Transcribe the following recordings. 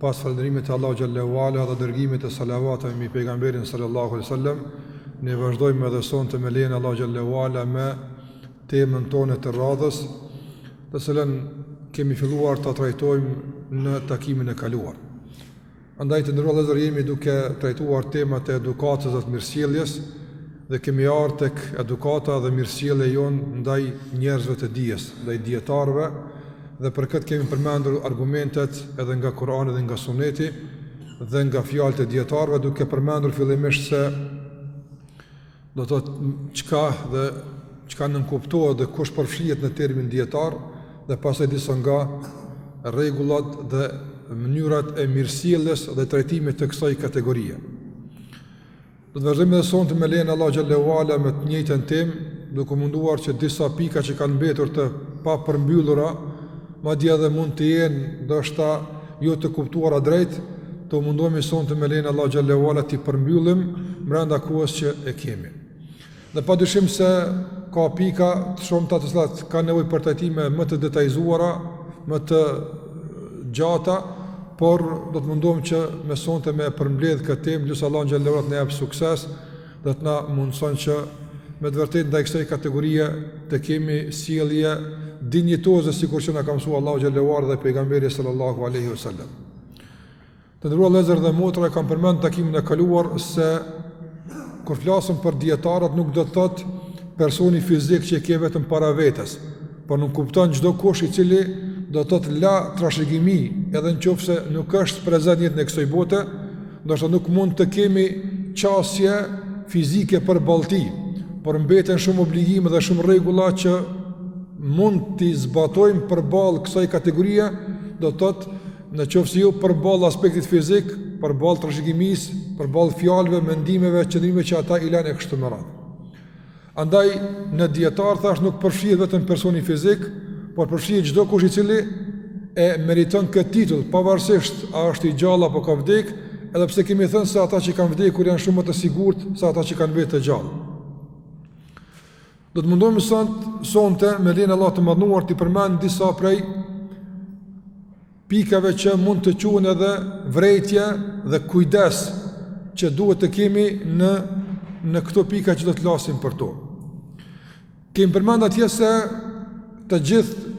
Pas falëndrimit të Allahut xhallahu ala dhe dërgimit të salavateve mbi pejgamberin sallallahu alaihi wasallam, ne vazhdojmë edhe sonte me lejen e Allahut xhallahu ala me temën tonë të radhës, të cilën kemi filluar ta trajtojmë në takimin e kaluar. Andaj të nderuar vëllezër jemi duke trajtuar temat e edukatës dhe të mirësjelljes dhe kemi ardhë tek edukata dhe mirësjellja jonë ndaj njerëzve të dijes, ndaj dijetarëve Dhe për këtë kemi përmendur argumentet edhe nga Kurani dhe nga Sunneti dhe nga fjalët e dijetarëve duke përmendur fillimisht se do të thotë çka dhe çka nënkuptohet dhe kush përfshihet në termin dijetar dhe pastaj disa nga rregullat dhe mënyrat e mirësjelljes dhe trajtimit të kësaj kategorie. Do të vazhdojmë edhe sonte me lejen e Allahut xhallahu ala me të njëjtën temë, duke munduar që disa pika që kanë mbetur të papërmbyllura, madje edhe mund të jenë ndoshta jo të kuptuara drejt, të mundohemi sonte me lejen e Allahut xhallahu ala t'i përmbyllim brenda kohës që e kemi. Dhe padyshim se ka pika të shumta të cilat kanë nevojë për trajtime më të detajzuara, më të gjata, por do të mundohem që sonte me përmbledh këtë temë, lus Allahun xhallahu ala të na jap sukses dhe të na mundëson që me të vërtetë ndaj kësaj kategorie të kemi sjellje dinjitoze sikur që na ka mësuar Allahu xhallahu ala dhe pejgamberi sallallahu alaihi wasallam. Të nderuar vëllezër dhe motra, e kam përmend takimin e kaluar se kur flasim për dijetarët nuk do të thotë personi fizik që e ke vetëm para vetes, por nënkupton çdokush i cili do të thotë la trashëgimi, edhe në qoftë se nuk është prezent në jetën e kësaj bote, ndoshta nuk mund të kemi qasje fizike përballë tij, por mbeten shumë obligime dhe shumë rregulla që mund t'i zbatojmë përballë kësaj kategorie, do të thotë Në qoftë se jo përballë aspektit fizik, përballë trashëgimisë, përballë fjallëve, mendimeve, qëndrimeve që ata i lanë e kështu me radhë. Andaj, në dijetar thashë nuk përfshihet vetëm personi fizik, por përfshihet çdokush i cili e meriton këtë titull, pavarësisht a është i gjallë apo ka vdek, edhe pse kemi thënë se ata që kanë vdekur janë shumë më të sigurt se ata që kanë mbet të gjallë. Do të mundohemi sot sonte me lejen e Allahut të madhëruar t'i përmend disa prej pikave që mund të quhen edhe vrejtje dhe kujdes që duhet të kemi në në këto pika që do të flasim për to. Kemi përmend atje se të gjithë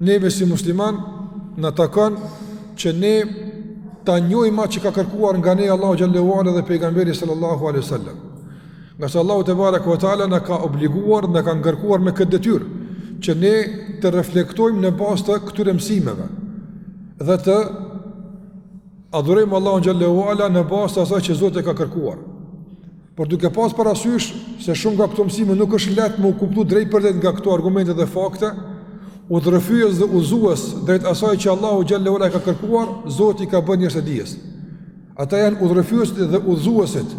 Neve si musliman na takon që ne ta njohim atë që ka kërkuar nga ne Allahu xhallahu ala dhe pejgamberi sallallahu alaihi wasallam. Ngase Allahu tebareke ve teala na ka obliguar, na ka ngarkuar me këtë detyrë që ne të reflektojmë në bazë të këtyre mësimeve dhe të adhurojmë Allahun xhallahu ala në bazë të asaj që Zoti e ka kërkuar. Por duke pas parasysh se shumë nga këto mësime nuk është lehtë me u kuptu drejtpërdrejt nga këto argumente dhe fakte, udhërrëfyes dhe udhëzues drejt asaj që Allahu xhallahu ala e ka kërkuar, Zoti i ka bërë njerëzit e dijes. Ata janë udhërrëfyesit dhe udhëzuesit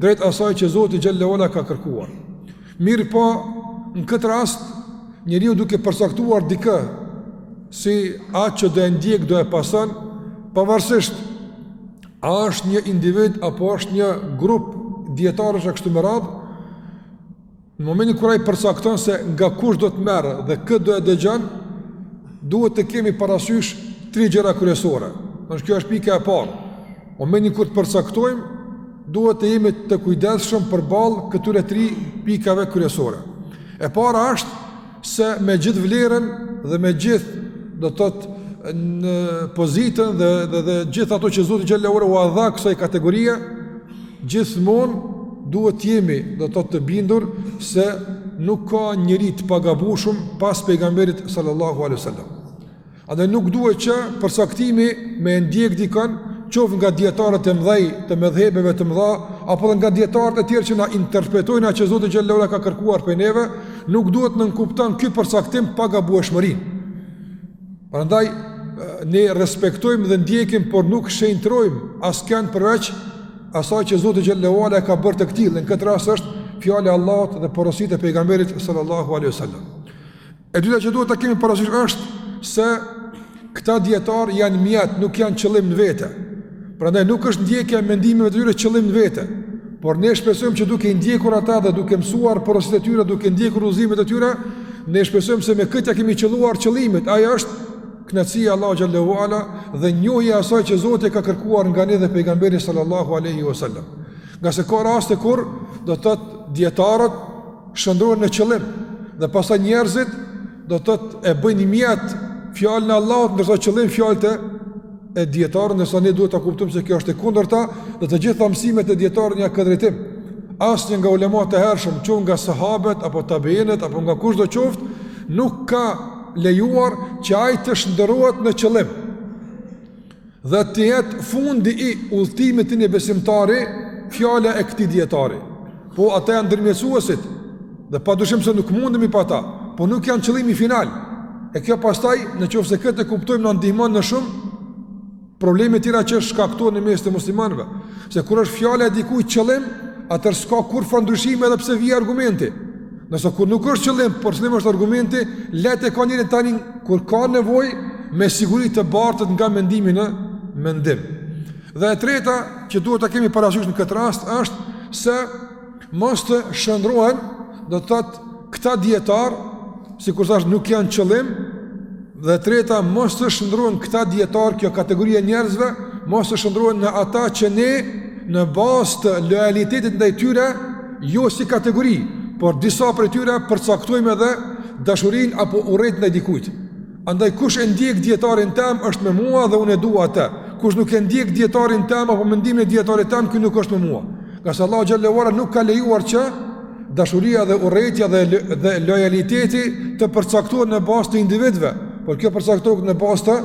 drejt asaj që Zoti xhallahu ala ka kërkuar. Mirëpo, në këtë rast, njeriu duke përcaktuar dikë, si atë që do e ndjek, do e pason, pavarësisht A është një individ apo është një grup dijetarësh e kështu me radhë? Në momentin kur ai përcakton se nga kush do të merr dhe kë do e dëgjon, duhet të kemi parasysh tri gjëra kryesore. Në kjo është pika e parë. Në momentin kur të përcaktojmë, duhet të jemi të kujdesshëm përballë këtyre tri pikave kryesore. E para është se me gjithë vlerën dhe me gjithë do të thotë në pozitën dhe dhe dhe gjithë ato që Zoti xhallahu ala ua dha kësaj kategorie gjithmonë duhet të jemi do të thotë të bindur se nuk ka njeri të pagabueshëm pas pejgamberit sallallahu alaihi wasallam Andaj nuk duhet që përcaktimi me e ndjek dikën, qoftë nga dijetarët e mdhej të medhhebeve të mdha, apo dhe nga dijetarët e tjerë që na interpretojnë atë që Zoti xhallahu ala e ka kërkuar prej neve, nuk duhet nënkupton ky përcaktim pagabueshmërinë. Prandaj, ne respektojmë dhe ndjekim, por nuk shenjtrojmë askënd përveç asaj që Zoti xhallahu ala e ka bërë të këtillë, në këtë rast është fjala e Allahut dhe porositë e pejgamberit sallallahu aleyhi sallam. E dyta që duhet ta kemi parasysh është se këta dijetarë janë mjet, nuk janë qëllim në vete. Prandaj nuk është ndjekja e mendimeve të tyre qëllim në vete. Por ne shpresojmë që duke i ndjekur ata dhe duke mësuar porositë e tyre, duke ndjekur udhëzimet e tyre, ne shpresojmë se me këtë ia kemi qëlluar qëllimit. Ai është kënaqësia e Allahu xhallahu ala dhe njohja e asaj që Zoti e ka kërkuar nga ne dhe pejgamberi sallallahu alaihi wasallam. Ngase ka raste kur do të thotë dijetarët shndërrohen në qëllim dhe pastaj njerëzit do të thotë e bëjnë mjet fjalën e Allahut ndërsa qëllim fjalët e e dijetarëve ndërsa ne duhet ta kuptojmë se kjo është e kundërta dhe të gjitha mësimet e dijetarëve janë këtë drejtim asnjë nga ulemat e hershëm qoftë nga sahabët apo tabiinët apo nga kushdo qoftë nuk ka lejuar që ai të shndërrohet në qëllim Dhe të jetë fundi i udhëtimit të një besimtari, fjala e këtij dijetari. Po ata janë ndërmjetësuesit dhe padyshim se nuk mundemi pa ata, po nuk janë qëllimi final. E kjo pastaj, në qoftë se këtë e kuptojmë, na ndihmon në shumë probleme tjera që shkaktohen në mes të muslimanëve. Se kur është fjala e dikujt qëllim, atëherë s'ka kurrfarë ndryshimi edhe pse vjen argumenti. Nëse kur nuk është qëllim, por qëllim është argumenti, lehtë e ka njeri tani kur ka nevojë me siguri të bartet nga mendimi në mendim. Dhe e treta që duhet ta kemi parasysh në këtë rast është se mos të shndërrohen, do të thotë këta dijetarë, sikur thashë nuk janë qëllim, Dhe e treta, mos të shndërrohen këta dijetarë, kjo kategori e njerëzve, mos të shndërrohen në ata që ne në bazë të lojalitetit ndaj tyre, jo si kategori, por disa prej tyre përcaktojme edhe dashurinë apo urrejtjen ndaj dikujt. Andaj kush e ndjek dijetarin tem është me mua dhe unë e dua atë. Kush nuk e ndjek dijetarin tem apo mendimin e dijetarit tem, ky nuk është me mua. Ngase Allahu xhelle ue ala nuk ka lejuar që dashuria dhe urrejtja dhe dhe lojaliteti të përcaktohen në bazë të individëve, por kjo përcaktohet në bazë të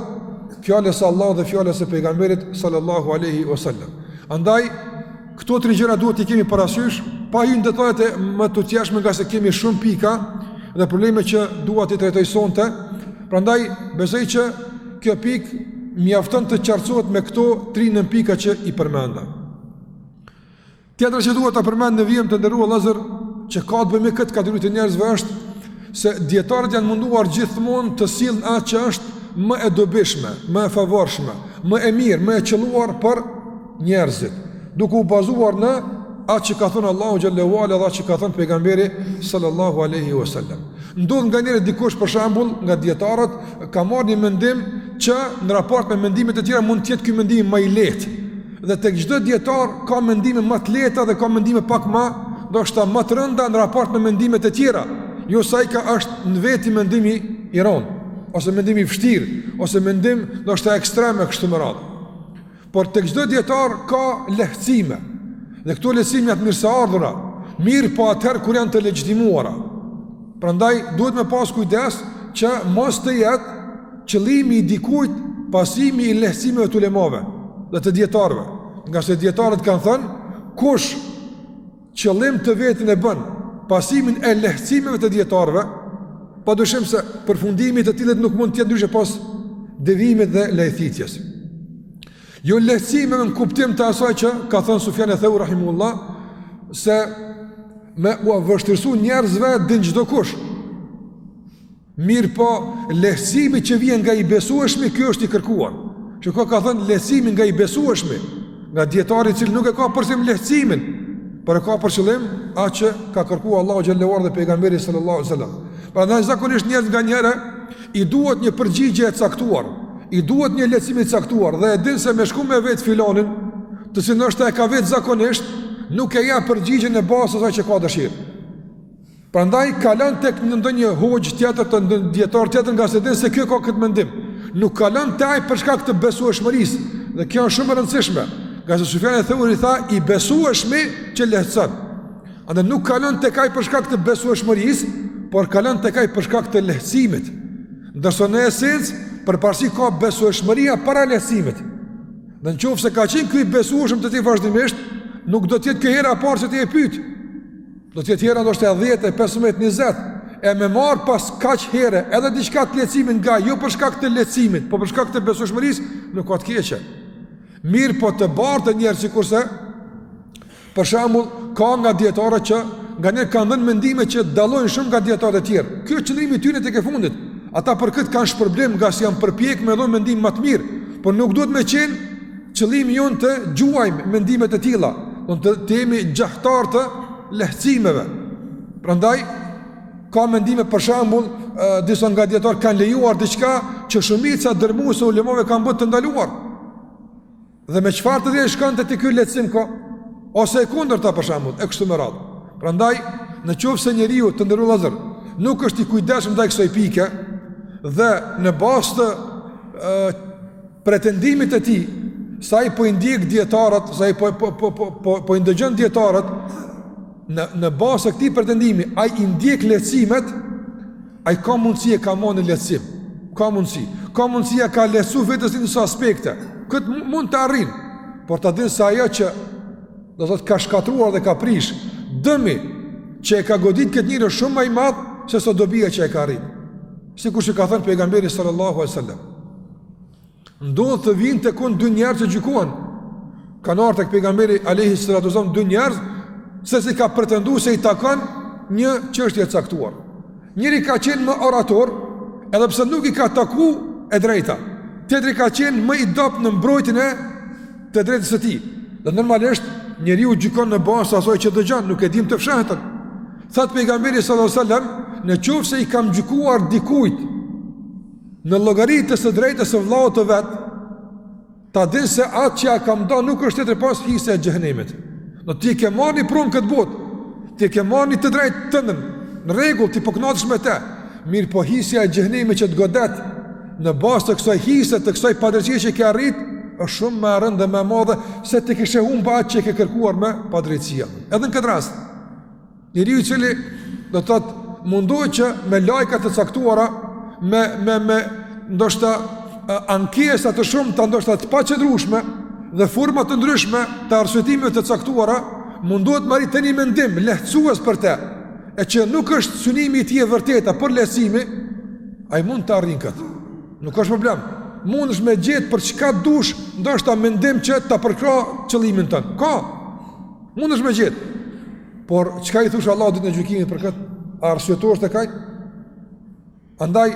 fjalës së Allahut dhe fjalës së pejgamberit sallallahu alaihi wasallam. Andaj këto tri gjëra duhet t'i kemi parasysh pa hyrë në detajet e mëtutjeshme ngase kemi shumë pika dhe probleme që dua t'i trajtoj sonte. Prandaj besoj që kjo pikë mjafton të qartësohet me këto tri nënpika që i përmenda. Tjetra që duhet ta përmend në vijim të nderuar vllezër, që ka të bëjë me këtë kategori të njerëzve është, se dijetarët janë munduar gjithmonë të sjellin atë që është më e dobishme, më e favorshme, më e mirë, më e qëlluar për njerëzit, duke u bazuar në atë që ka thënë Allahu xhelle ue ala dhe atë që ka thënë pejgamberi sallallahu alaihi wasallam. Ndodh nganjëherë dikush për shembull nga dijetarët ka marrë një mendim që në raport me mendimet e tjera mund të jetë ky mendim më i lehtë. Dhe tek çdo dijetar ka mendime më të lehta dhe ka mendime pak më, ndoshta më të rënda në raport me mendimet e tjera. Jo se aj është në veti mendim i rëndë, ose mendim i vështirë, ose mendim ndoshta ekstrem e kështu me radhë. Por tek çdo dijetar ka lehtësime. Dhe këto lehtësime janë mirëseardhura, mirëpo atëherë kur janë të legjitimuara. Prandaj duhet me pas kujdes që mos të jetë qëllimi i dikujt pasimi i lehtësimeve të ulemave dhe të dijetarëve, ngase dijetarët kanë thënë, kush qëllim të vetin e bën pasimin e lehtësimeve të dijetarëve, padyshim se përfundimi i të tillit nuk mund të jetë ndryshe pos devijimit dhe lajthitjes. Jo lehtësimeve në kuptim të asaj që, ka thënë Sufjan eth-Theuri, rahimehullah, se me ua vështirësu njerëzve din çdokush, Mirëpo, lehtësimi që vjen nga i besueshmi, ky është i kërkuar. Se ka ka thënë lehtësimi nga i besueshmi, nga dietari i cili nuk e ka për synim lehtësimin, por e ka për qëllim atë që ka kërkuar Allahu xhele ue ala dhe pejgamberi sallallahu alaihi wasallam. Prandaj zakonisht njerëz nganjëherë i duhet një përgjigje e caktuar, i duhet një lehtësim i caktuar dhe e din se me shku me vet filanin, të cilin edhe e ka vet zakonisht, nuk e jep përgjigjen në bazë të asaj që ka dëshirë. Prandaj kalon tek një ndonjë hoxhë tjetër te ndonjë dietar tjetër ngase e din se ky ka këtë mendim. Nuk kalon te ai për shkak të besueshmërisë. Dhe kjo është shumë e rëndësishme. Ngase Sufjan eth-Theuri tha i besueshmi që lehtëson. Andaj nuk kalon tek ai për shkak të besueshmërisë, por kalon tek ai për shkak të lehtësimit. Ndërsa në esencë përparësi ka besueshmëria para lehtësimit. Në qoftë se ka qenë ky i besueshëm te ti vazhdimisht, nuk do të jetë kjo hera e parë që ti e pyet. Do të jetë hera ndoshta e 10, e 15, e 20 e me marr pas kaq herë edhe diçka të lehtësimit nga, jo për shkak të lehtësimit, por për shkak të besueshmërisë, nuk ka të keqe. Mirëpo të bartet njeriu sikurse, për shembull, ka nga dijetarët që nganjëherë kanë dhënë mendime që dallojnë shumë nga dijetarët e tjerë. Ky qëndrimi i tyre, tek e fundit, ata për këtë kanë shpërblim ngase janë përpjek me dhënë mendim më të mirë, por nuk duhet me qenë Qëllimi ynë të gjuajmë mendimet e tilla, do të thotë të jemi gjahtarë të lehtësimeve. Prandaj, ka mendime për shembull, disa nga dijetarët kanë lejuar diçka që shumica dërrmuese e ulemave e kanë bërë të ndaluar. Dhe me çfarë të drejte shkon ti te ky lehtësim ko? Ose e kundërta për shembull, e kështu me radhë. Prandaj, në qoftë se njeriu, të nderuar vëllezër, nuk është i kujdeshëm ndaj kësaj pike, dhe në bazë të pretendimit të tij se ai po i ndjek dijetarët, se ai po po po po po, po i ndëgjon dijetarët në në bazë të këtij pretendimi, ai i ndjek lehtësimet, ai ka mundësi e ka me lehtësim. Ka mundësi. Ka mundësi ia ka lehtësu vetes në disa aspekte. Kët mund ta arrijë, por ta dijë se ajo që do të thotë ka shkatërruar dhe ka prish dëmi që e ka godit këtë njeri shumë më i madh se sa dobia që e ka arrit. Sikurse ka thënë pejgamberi sallallahu alajhi wasallam. Ndodh të vijnë tek unë dy njerëz të gjykohen Kanë ardhë tek pejgamberi alejhi salatu ues selam dy njerëz Secili ka pretendu se i takon një çështje e caktuar Njëri ka qenë më orator Edhe pse nuk i ka taku e drejta Tjetri ka qenë më i dobët në mbrojtjen e të drejtës së tij Dhe normalisht njeriu gjykon në bazë të asaj që dëgjon Nuk e din të fshehtën Thotë pejgamberi sallallahu sallam Në qoftë se i kam gjykuar dikujt Në llogari të së drejtës së vllaut të vet, ta din se atë që ja kam nda nuk është tjetër pos hise e xhehenemit. Do ti ke marrë një pronë në këtë botë, ti ke marrë një të drejtë tënden, në rregull ti po kënaqesh me të. Mirë po hise e xhehenemit që të godet në bazë të kësaj hise të kësaj padrejtësie që ke arrit, është shumë më e rëndë dhe më e madhe se ta kishe humbë atë që ke kërkuar me padrejtësi. Edhe në këtë rast, Njeriu i cili do të thotë mundohet që me lajka të caktuara, me me me ndoshta ankesa të shumta, ndoshta të paqëndrueshme dhe forma të ndryshme të arsyetimeve të caktuara, mundohet të marrë te një mendim lehtësues për të, e që nuk është synimi i tij e vërteta por lehtësimi, ai mund ta arrijë këtë. Nuk është problem. Mundësh me gjetë për çka dush, ndoshta mendim që ta përkrah qëllimin tënd. Ka. Mundësh me gjetë. Por çka i thush Allahut ditën e gjykimit për këtë? A arsyetohesh te kjo? Andaj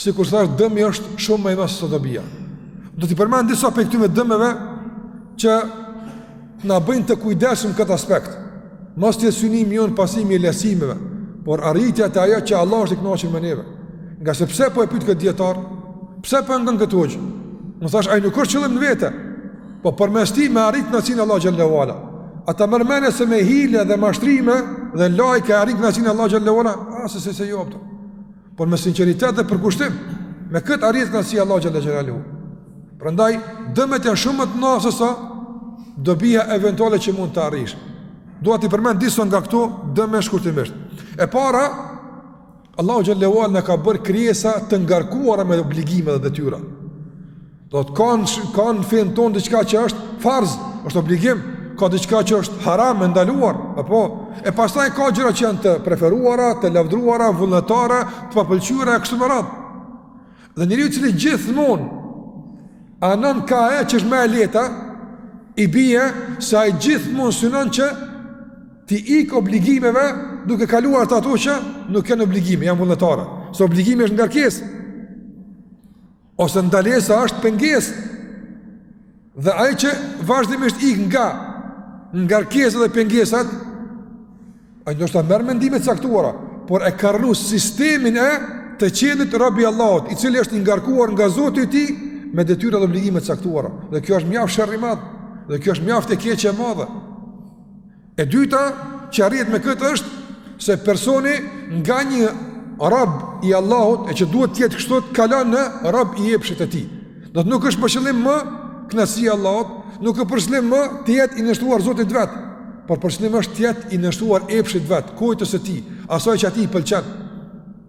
sikur thash dëmi është shumë më i madh se dobia. Do t'i përmend disa prej këtyre dëmeve që na bëjnë të kujdesshëm këtë aspekt. Mos të jetë synimi jonë pasimi i lehtësimeve, por arritja te ajo që Allah është i kënaqur me neve. Ngase pse po e pyt këtë dijetar? Pse po e ngon këtë hoxhë? Më thashtë ai nuk është qëllim në vete. Po përmes tij me arrit kënaqësinë Allah xhallahu ala. A ta merr menja se me hile dhe mashtrime dhe lajka e arrin kënaqësinë Allah xhallahu ala, asë se se jopta. Jo Por me sinqeritet dhe përkushtim, me këtë arrihet kënaqësia Allah xhallahu ala. Prandaj dëmet janë shumë më të mëdha sesa dobia eventuale që mund ta arrish. Dua t'i përmend disa nga këto dëme shkurtimisht. E para, Allahu xhallahu ala na ka bërë krijesa të ngarkuara me obligime dhe detyra. Do thotë ka në ka në fenë tonë diçka që është farz, është obligim, ka diçka që është haram e ndaluar, apo e pastaj ka gjëra që janë të preferuara, të lavdëruara, vullnetare, të papëlqyera e kështu me radhë. Dhe njeriu i cili gjithmonë anon kah ajo që është më e lehta, i bie se ai gjithmonë synon që T'i ikë obligimeve duke kaluar te ato që nuk janë obligime, janë vullnetare. Se obligimi është ngarkesë. Ose ndalesa është pengesë. Dhe ai që vazhdimisht ik nga ngarkesat dhe pengesat, ai ndoshta merr mendime të caktuara, por e ka rrënu sistemin e të qenit rob i Allahut, i cili është i ngarkuar nga Zoti i tij, me detyra dhe obligime të caktuara. Dhe kjo është mjaft sherr i madh, dhe kjo është mjaft e keqe e madhe. E dyta që arrihet me këtë është se personi nga një rob i Allahut e që duhet të jetë kështu të kalon në rob i epshit të tij. Do thotë nuk është për qëllim më kënaqësia e Allahut, nuk është për qëllim më të jetë i nënshtruar Zotit vet, por për qëllim është të jetë i nënshtruar epshit vet, kujtës së tij, asaj që atij i pëlqen.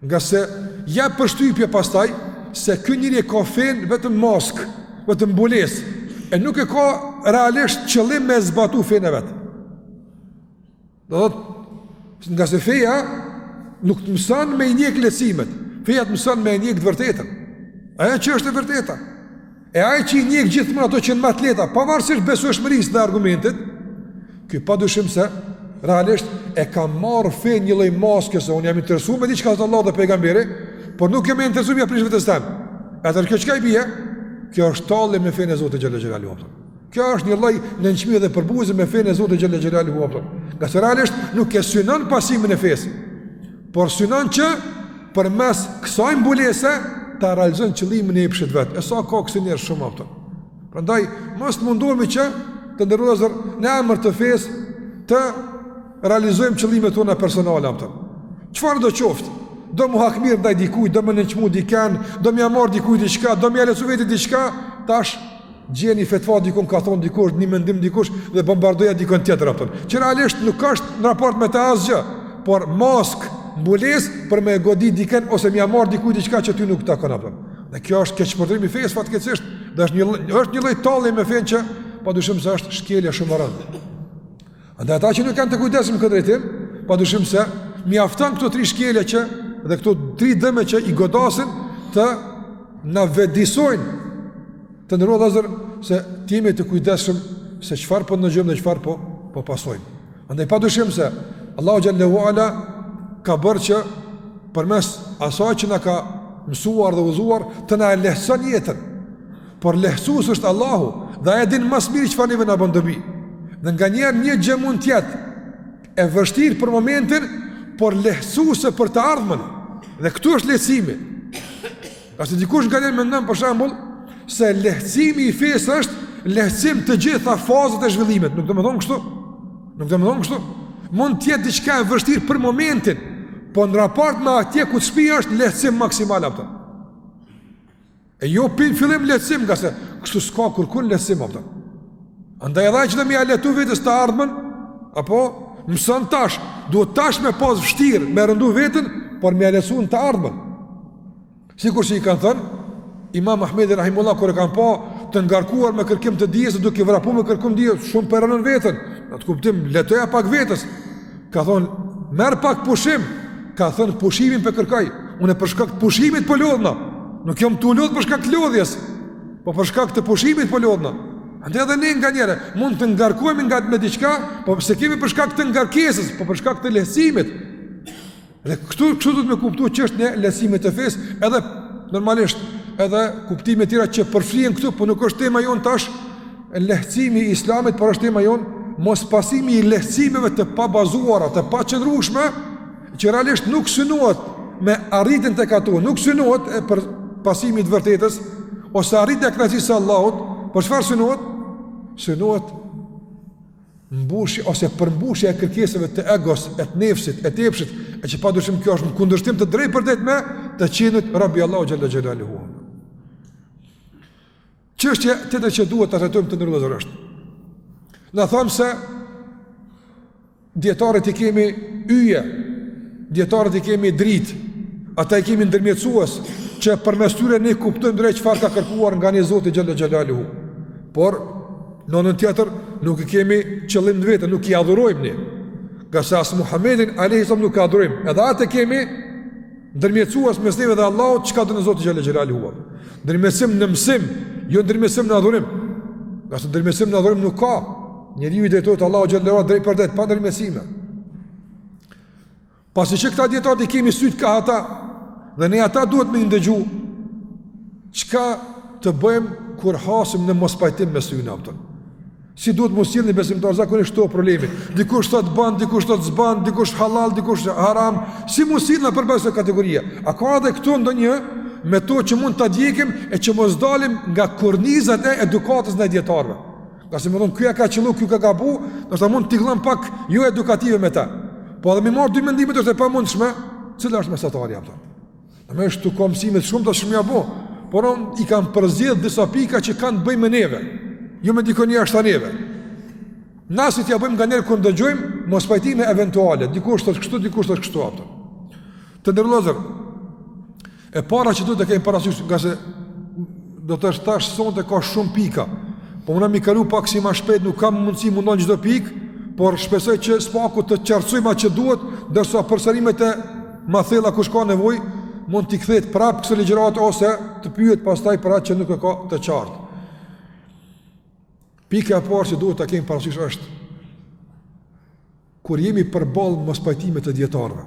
Ngase jap përshtypje pastaj se ky njeri e ka fenë vetëm maskë, vetëm mbulesë, e nuk e ka realisht qëllim me zbatu fenë e vet. Do të thotë ngase feja nuk të mëson me i ndjek lehtësimet, feja të mëson me ndjek të vërtetën. Ajo që është e vërteta. E ai që i ndjek gjithmonë ato që janë ma të lehta, pavarësisht besueshmërisë dhe argumentit, ky padyshim se realisht e ka marrë fenë një lloj maske se unë jam i interesuar me diçka të Allahut dhe pejgamberit, por nuk jam i interesuar me ia prish vetes tem. Atëherë kjo çka i bie? Kjo është tallje me fenë e Zotit xhel-le xhelaluhu, apo. Kjo është një lloj nënçmimi dhe përbuzje me fenë e Zotit xhel-le xhelaluhu, a kupton. Ngase realisht nuk e synon pasimin e fesë. Por synon që përmes kësaj mbulese ta realizon qëllimin e epshit vet. E sa ka kësi njerëz, shumë, a kupton. Prandaj, mos të mundohemi që të nderuar vëllezër në emër të fesë të realizojmë qëllimet tona personale, a kupton. Çfarëdo qoftë. Do m'u hakmirr ndaj dikujt, do me nënçmu dikën, do me ia marr dikujt diçka, do me ia lehtësu veti diçka, tash Gjen një fetva diku, ka thënë dikush, një mendim dikush dhe bombardoja dikujt tjetër, a kupton. Që realisht nuk është në raport me të asgjë, por maskë, mbulesë për me godit dikën ose me ia marr dikujt diçka që ty nuk të takon, a kupton. Dhe kjo është keqshpërdorim i fesë fatkeqësisht, dhe është një është një lloj tallje me fenë që padyshim se është shkelje shumë e rëndë. Andaj ata që nuk janë të kujdesshëm në këtë drejtim, padyshim se mjafton këto tri shkelje që dhe këto tri dëme që i godasin të na vetëdijesojnë të nderuar vëllezër se të jemi të kujdesshëm se çfarë po ndëgjojmë dhe çfarë po po pasojmë. Andaj padyshim se Allahu xhel-le ve ala ka bërë që përmes asaj që na ka mësuar dhe udhëzuar të na e lehtëson jetën. Por lehtësues është Allahu dhe Ai e din ma së miri çfarë neve na bën dobi. Dhe nganjëherë një gjë mund të jetë e vështirë për momentin, por lehtësuese për të ardhmen. Dhe këtu është lehtësimi. Ngase dikush nganjëherë mendon për shembull, se lehtësimi i fesë është lehtësim në të gjitha fazat e zhvillimit. Nuk domethënë kështu. Nuk domethënë kështu. Mund të jetë diçka e vështirë për momentin, po në raport me atje ku të shpi është lehtësim maksimal, a kupton. E jo prej në fillim lehtësim, ngase kështu s'ka kurrkund lehtësim, a kupton. Andaj edhe që do me ia lehtu vetes të ardhmen, apo, mëson tash, duhet tash me pas vështirë, me rëndu veten, por me ia lehtësu në të ardhmen. Sikur që i kanë thënë, imam Ahmedit rahimehullah, kur e kanë pa të ngarkuar me kërkim të dijes, duke vrapu me kërku dije, shumë po e rëndon veten, në atë kuptim, lehtoja pak vetes, Ka thënë, merr pak pushim, ka thënë, pushimin po e kërkoj, unë e për shkak të pushimit po lodhna, nuk jam tu lodh për shkak të lodhjes, po për shkak të pushimit po lodhna. Andaj edhe ne nganjëherë, mund të ngarkohemi me diçka, po s'e kemi për shkak të ngarkesës, po për shkak të lehtësimit. Dhe këshu do të më kuptoj q'është në lehtësim të fesë, edhe normalisht edhe kuptimet e tjera që përfshihen këtu, po nuk është tema jon tash lehtësimi i islamit, por është tema jon mos pasimi i lehtësimeve të pabazuara, të paqëndrueshme, që realisht nuk synohet me arritjen tek ato, nuk synohet përpasimi i të vërtetës ose arritja e kënaqësisë së Allahut, por çfarë synohet? Synohet Mbushja ose përmbushja e kërkesave të egos, e të nefsit, e të epshit, e që pa dyshim kjo është në kundërshtim të drejt për drejt me të qenit rob i Allahut xhelle xhelaluhu. Çështja tjetër që duhet ta trajtojmë të nderuar vëllezër është. Na thamë se djetarët i kemi yje, djetarët i kemi dritë, ata i kemi ndërmjetësues që përmes tyre ne kuptojmë drejt çfarë ka kërkuar nga ne Zoti xhelle xhelaluhu. Por, në anën tjetër, nuk i kemi qëllim në vete, nuk i adhurojmë ne. Ngase as Muhammedin alejhi selam nuk e adhurojmë. Edhe atë e kemi ndërmjetësues mes neve dhe Allahut, çka don Zoti xhelle xhelaluhu. Ndërmjetësim në mësim, jo ndërmjetësim në adhurim. Ngase ndërmjetësim në adhurim nuk ka. Njeriu i drejtohet Allahut xhelle xhelaluhu drejt për drejt, pa ndërmjetësime. Pasi që këta djetarë t'i kemi sytë ka ata Dhe ne ata duhet m'i ndëgju Çka të bëjmë kur hasim në mospajtim mes tyne, a po kupton Si duhet m'u sjellë një besimtar zakonisht, ktu problemi Dikush thot ban, dikush thot s'ban, dikush halal, dikush haram Si m'u sjellë na përballë kësaj kategorie A ka edhe këtu ndonjë metodë që mund ta ndjekim E që mos dalim nga kornizat e edukatës ndaj djetarëve Ngase me thon, ky e ka qëllu, ky ka gabu, ndoshta mund tingllon pak jo edukative nejse me ta. Po edhe mi marë dy mendimet është e pamundshme, cila është mesatarja, a po kupton. Domethënë shtu ka mësime shumë të shumë ja bo, por un i kam përzgjidh disa pika që kanë të bëjmë me neve, jo me dikon jashta neve. Na si t'ja bëjmë nganjëherë kur ndëgjojmë, mospajtime eventuale, dikush thotë kështu, dikush thotë kështu, a po kupton. Të nderuar vëllezër, E para që duhet ta kemi parasysh, ngase domethënë tash sonte ka shumë pika, po muna m'i kalu pak si ma shpet, nuk kam mundësi m'u ndal në çdo pik, por shpresoj që s'paku të qartësojmë atë që duhet, ndërsa për sqarimet e ma thella kush ka nevoj, mund t'i kthehet prapë kësaj ligjërate ose të pyet pastaj për atë që nuk e ka të qartë. Pika e parë që duhet ta kemi parasysh është, Kur jemi përballë mospajtimit të dijetarëve,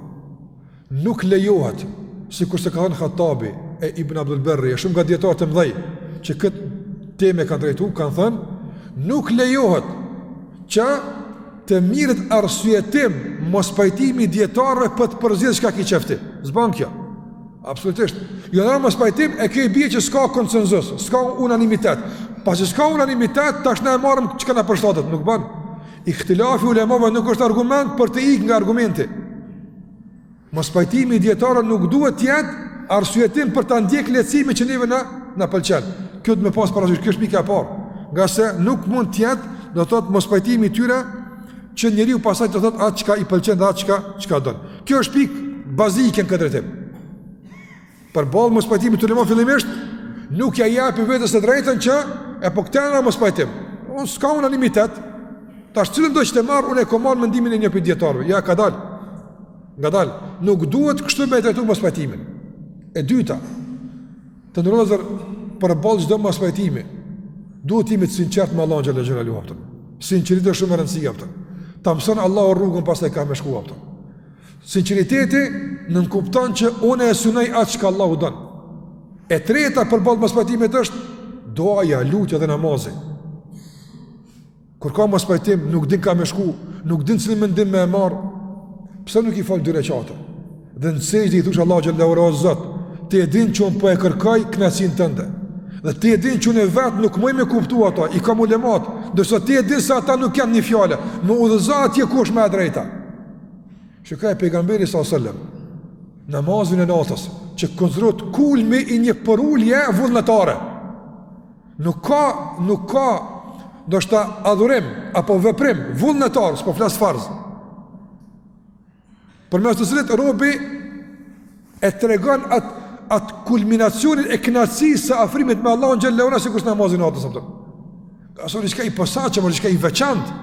nuk lejohet, sikurse ka thënë Khattabi e Ibn Abdul Berri e shumë nga dijetarët e mëdhej që këtë temë e kanë trajtu, kanë thënë, nuk lejohet që të mirret arsyetim mospajtimi i djetarëve për të përzgjidh çka ki qefti. S'ban kjo. Absolutisht. Jon në mospajtim e kjo i bje që s'ka konsenzus, s'ka unanimitet. Pasi që s'ka unanimitet, tash na e marrim çka na përshtatet, nuk ban. Ihtilafi i ulemave nuk është argument për të ikë nga argumenti. Mos pajtimi i dijetarëve nuk duhet të jetë arsyetim për ta ndjek lehtësimin që neve na na pëlqen. Kjo do të me pas parasysh, kjo është pika e parë. Ngase nuk mund të jetë, do të thotë mospajtimi i tyre që njeriu pasaj të thotë atë çka i pëlqen dhe atë çka çka don. Kjo është pikë bazike në këtë drejtim. Përballë mospajtimit të ulemave fillimisht nuk ja japi vetes të drejtën që e po këtu ka mospajtim. Unë s'ka unanimitet. Tash cilën do të marr unë e kam marr mendimin e një prej dijetarëve. Jo kadal. Ngadal, nuk duhet kështu me trajtu mospajtimin. E dyta, të nderuar përballë çdo mospajtimi. Duhet të jemi të sinqertë me Allahun xhelle xhelaluhu aftë. Sinqeriteti është shumë e rëndësishme aftë. Ta mëson Allahu rrugën pastaj ka me shku aftë. Sinqeriteti nënkupton që unë e synoj atë çka Allahu don. E treta përballë mospajtimit është duaja, lutja dhe namazi. Kur ka mospajtim, nuk din ka me shku, nuk din cilin mendim me e marr. Pse nuk i fal dy rekate? Dhe në sexhde i thush Allahu xhelle: o Zot, ti e din që un po e kërkoj kënaqësinë tënde. Dhe ti e din që unë vet nuk muj me kuptu ato, i kam ulemat, ndërsa ti e din se ata nuk janë një fjalë. Më udhëzo atje ku është e drejta. Shikoje pejgamberi alejhi selam, namazin e natës, që konsiderohet kulmi i një përulje vullnetare. Nuk ka, nuk ka, ndoshta adhurim, apo veprim, vullnetar, s'po flasë farz. Përmes të cilit, robi e tregon atë at kulminacionin e knaqësisë së afrimit me Allahun xhelle ve ala sikur namazin e natës apo. Është diçka i posaçëm, diçka i veçantë.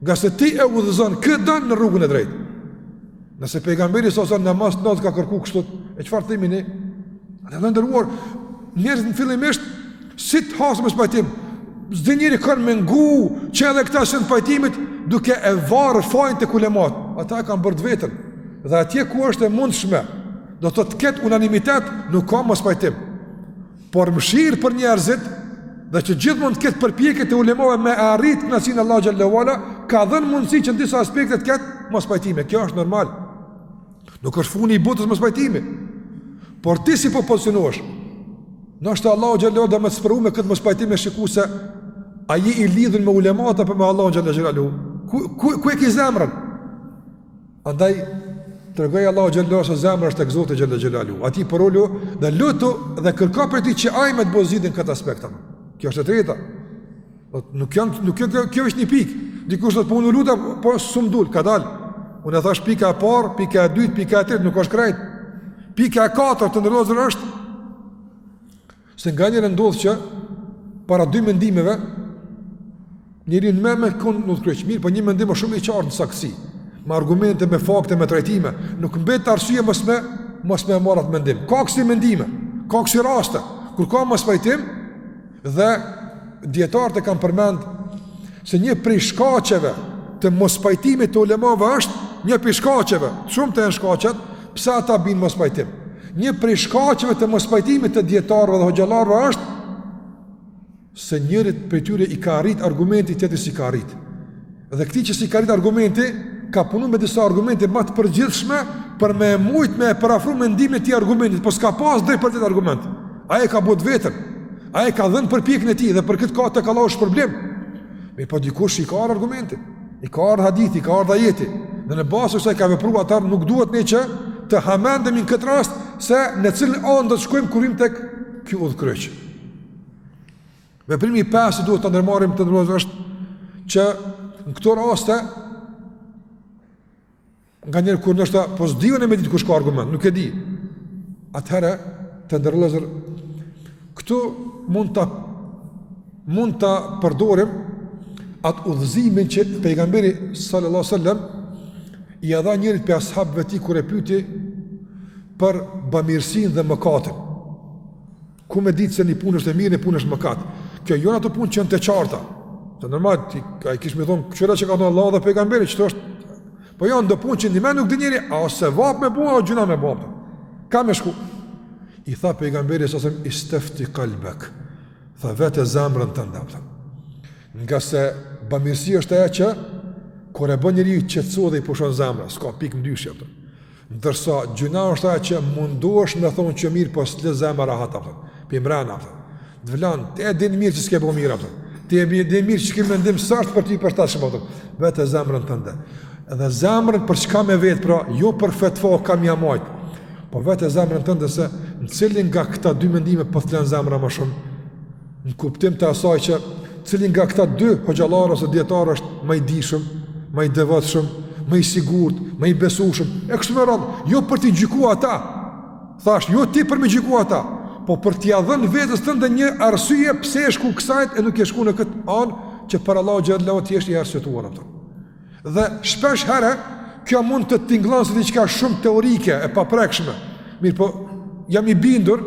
Ngase ti e udhëzon kë ti don në rrugën e drejtë. Nëse pejgamberi sa sa në namaz të natës ka kërku kështu, e çfarë të themi ne? Të nderuar, njerëzit në fillimisht, si të hasë mospajtim, s'di njëri kanë me ngu që edhe këta s'janë t'pajtimit, duke e varë fajnë tek ulemat, ata e kanë bërë t'veten, dhe atje ku është e mundshme, do të të ketë unanimitet, nuk ka mospajtim. Por mëshirë për njerëzit dhe që gjithmonë të ketë përpjekje të ulemave me arrit kënaqësinë Allahut xhelle ve ala, ka dhënë mundësi që në disa aspekte të ketë mospajtime. Kjo është normal. Nuk është funi i botës mospajtimi. Por ti si po pozicionohesh? Ndoshta Allahu xhelle do me të sprovu me këtë mospajtim me shiku se a je i lidhur me ulemat apo me Allahun xhelle ve ala? Ku ku ku e ke zemrën? Andaj, tregoj Allahut xhelle se zemra është tek Zoti xhelle xhelaluhu. Atij përulu dhe lutu dhe kërko prej tij që ai me të bo zgidhje n' këtë aspekt. Kjo është e treta. Nuk jam, nuk jam, kjo veç një pikë. Dikush thotë po unë u luta, po s'um dul, kadalë. Unë e thash pika e parë, pika e dytë, pika e tretë, nuk është krejtë. Pika e katërt të nderuar është Se nganjëherë ndodh që para dy mendimeve njeri me me kënë në udhëkryq, mirë, po një mendim është shumë i qartë në saktësi, me argumente, me fakte, me trajtime, nuk mbetet arsye mos me, mos me e marr at mendim. Ka kësi mendime, ka kësi raste, kur ka mospajtim, dhe dijetarët e kanë përmend se një prej shkaqeve të mospajtimit të ulemave është një prej shkaqeve, shumë janë shkaqet, Pse ata bin në mospajtim? Një prej shkaqeve të mospajtimit të dijetarëve dhe hoxhallarëve është se njërit prej tyre i ka arrit argumenti tjetrit s'i ka arrit. Dhe këtij që s'i ka arrit argumenti ka punu me disa argumente më të përgjithshme për me e mujt me e përafru mendimin e tij argumentit, po s'ka pas drejtpërdrejt argument. Ai e ka bo t'vetën. Ai e ka dhënë përpjekjen e tij dhe për këtë ka tek Allahu shpërblim. Mirëpo dikush i ka ardh argumenti. I ka ardhë hadithi, i ka ardhë ajeti. Dhe në bazë kësaj ka vepru, atëherë nuk duhet ne që të hamendemi në këtë rast se në cilën anë do të shkojmë kur jemi tek ky udhëkryq. Veprimi i pestë duhet ta ndërmarrim të ndërmarrim është që në këto raste Nganjëherë kur ndoshta po s'di unë me dit kush ka argument, nuk e di. Atëherë, të nderuar vëllezër, këtu mund të, mund ta përdorim atë udhëzimin që pejgamberi sallallahu sallam ia dha njërit prej ashabëve të tij kur e pyti për bamirësinë dhe mëkatin. Ku me dit se një punë është e mirë, një punë është mëkat. Kjo jo ato punë që janë të qarta. Se normal ti ai kish me thon, "Çfarë që ka thënë Allahu dhe pejgamberi, çto është?" Po janë do punë që më nuk di njeri, a o sevap me bo, a gjynah me bo. Kah me shku. I tha pejgamberi alejhi selam istefti kalbek. Tha vete zemrën tënde, kupton. Ngase bamirësi është ajo që kur e bën njeriu qetësohet dhe i pushon zemra, s'ka pikë mëdyshje, kupton. Ndërsa gjynah është ajo që mundohesh me thonë që o mirë po s'të le zemra rahat, kupton. Përmbrenda, kupton. Të vlon, ti e din mirë që s'ke bo mirë, kupton. Ti e din mirë që ky mendim s'është për ty i përshtatshëm, kupton. Vete zemrën tënde. Edhe zemrën për çka me vet pra, jo për fetva kah m'ja majt. Po vete zemrën tënde se në cilin nga këta dy mendime po të flen zemra më shumë. Në kuptim të asaj që cili nga këta dy hoxhallarë ose dijetarë është më i dijshëm, më i devotshëm, më i sigurt, më i besueshëm, e kështu me radhë, jo për t'i gjyku ata. Thash, jo ti për me gjyku ata, po për t'ia dhënë vetes tënde një arsye pse je shku kësajt e nuk je shku në këtë anë që para Allahut xhelle xhelaluhu të jesh i arsyetuar, kupton. Dhe shpesh herë kjo mund të tingëllon si diçka shumë teorike e paprekshme. Mirëpo, jam i bindur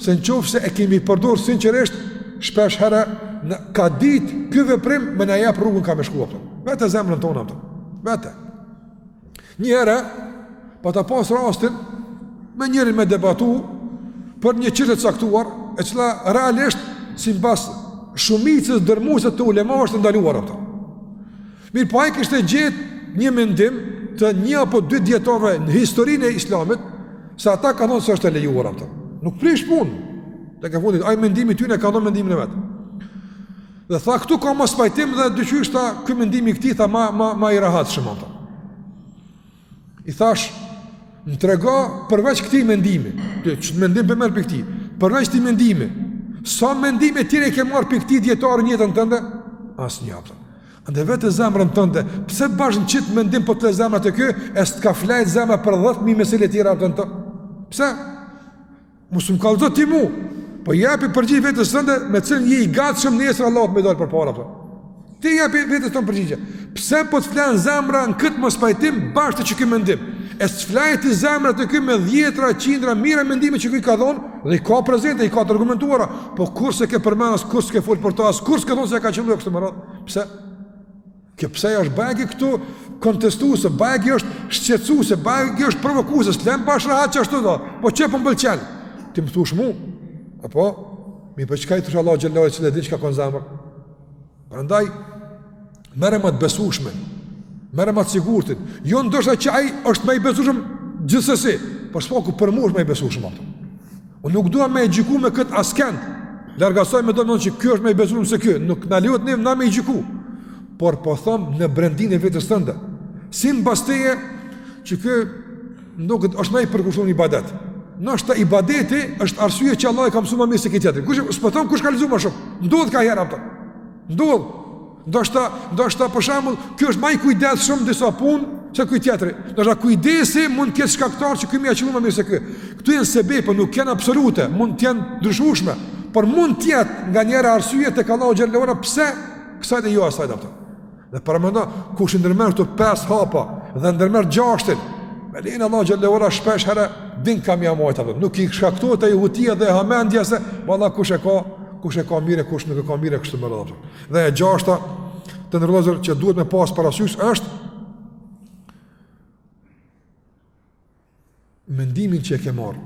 se në qoftë se e kemi përdorë sinqerisht, shpesh herë na ka ditë ky veprim me na jap rrugën kah me shku ato. Vete zemrën tone ato. Vete. Një herë, pata pas rastin, me njërin me debatu për një çështje të caktuar, e cila realisht simbas shumicës dërmuese të ulemave është e ndaluar ato. Mirëpo ai kishte gjetë një mendim të një apo dy dijetarëve në historinë e islamit, se ata kanë thonë se është e lejuar ato. Nuk prish punë, tekefundit, ai mendimi i tyne, kanë thonë mendimin e vet. Dhe tha, këtu ka mospajtim dhe di qysh, tha, ky mendimi i këtij, tha ma, ma, ma i rahatshëm ato. I thash, më trego përveç këtij mendimi, te qit mendim pe merr prej këtij, përveç këtij mendimi, sa mendime tjera i ke marrë prej këtij dijetari në jetën tënde? Asnjë, a kupton. Ani de, vete zemrën tënde, pse bash në qit mendim po të fle zemra te ky, e s'të ka flejt zemra për 10.000 mesele tjera, a kupton? Pse? Mos më kallëzo ti mu, po jepi përgjigje vetes tënde me të cilën je i gatshëm nesër Allahut me i dal përpara ato. Ti jepi vetes tone përgjigje. Pse po të flen zemra në këtë mospajtim bash te qiky mendim? E s'të flejti zemra te ky me dhjetëra, qindra, mijëra mendime që ky ka dhon dhe i ka prezente, i ka të argumentuara, po kurrë s'e ke përmend as kurrë s'ke fol për to, as kurrë s'ke thon se e ka qëllu, kështu me radhë. Pse? Kjo pse është bajagi këtu kontestuese, bajagi është shqetësuese, bajagi është provokuese, s'len bash rahat qashtu do. Po qe po m'pëlqen? Ti më thush mua. Apo mi po çka i thush Allahut xhelle ue ala se di çka ka n'zemër. Prandaj merre ma të besueshmen. Merre ma të sigurtin. Jo ndoshta që ai është më i besueshëm gjithsesi, por s'paku për mua është më i besueshëm atë. Unë nuk dua me gjyku me këtë askënd, larg asaj me domethënë që ky është më i besueshëm se ky, nuk na lejohet neve na me i gjyku, por po thom në brendinë e vetes tënde, simbas teje që ky ndoshta është ma i përkushtun n'ibadet, ndoshta ibadeti është arsye që Allahu e ka mësu ma mirë se këtë tjetrin, kush, s'po thom kush ka lexu ma shumë, ndodh ka herë, a kupton, Ndodh. Ndoshta, ndoshta për shembull, ky është më i kujdesshëm n'disa punë se ky tjetri. Ndoshta kujdesi mund të jetë shkaktar që ky me ia qëllu më mirë se ky. Këto janë sebebe, po nuk janë absolute, mund të jenë të ndryshueshme, por mund të jetë nganjëherë arsye tek Allahu xhelle ue ala pse kësaj dhe jo asaj ato. Dhe paramendo kush i ndërmerr këto pesë hapa dhe ndërmerr të gjashtin. Me lejen e Allahut xhelle ue ala shpesh herë din kah me ia majt edhe nuk i shkaktohet ajo hutia dhe hamendja se ma Allah kush e ka kush e ka mirë kush nuk e ka mirë kështu me radhë. Dhe e gjashta të nderuar që duhet me pas parasysh është mendimin që e ke marr.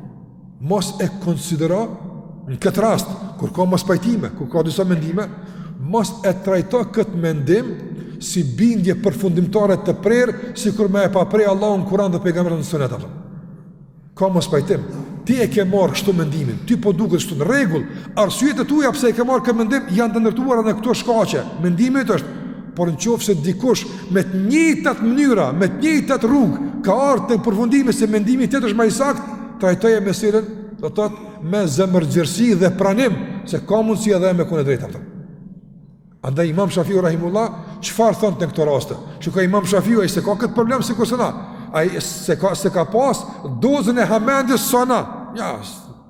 Mos e konsidero në këtë rast kur ka mospajtime, kur ka disa mendime, mos e trajto kët mendim si bindje përfundimtare të prerë, sikur me e pa prej Allahut n'Kur'an dhe pejgamberit në sunet apo. Ka mospajtim. Ti e ke marrë këtë mendim, ty po duket kështu në rregull. Arsyet e tua pse e ke marrë këtë mendim janë të ndërtuara në këto shkaqe. Mendimi yt është, por në qoftë se dikush me të njëjtat mënyra, me të njëjtat rrugë ka ardhur te përfundimi se mendimi tjetër është ma i saktë, trajtoje meselën, do të thotë me zemërgjërsi dhe pranim se ka mundësi edhe me kon e drejtë ato. Andaj Imam Shafiu rahimullah çfarë thon te këto raste? Shiko Imam Shafiu ai s'e ka këtë problem sikurse na. Ai s'e ka s'e ka pas dozën e hamendjes sa na. Ja,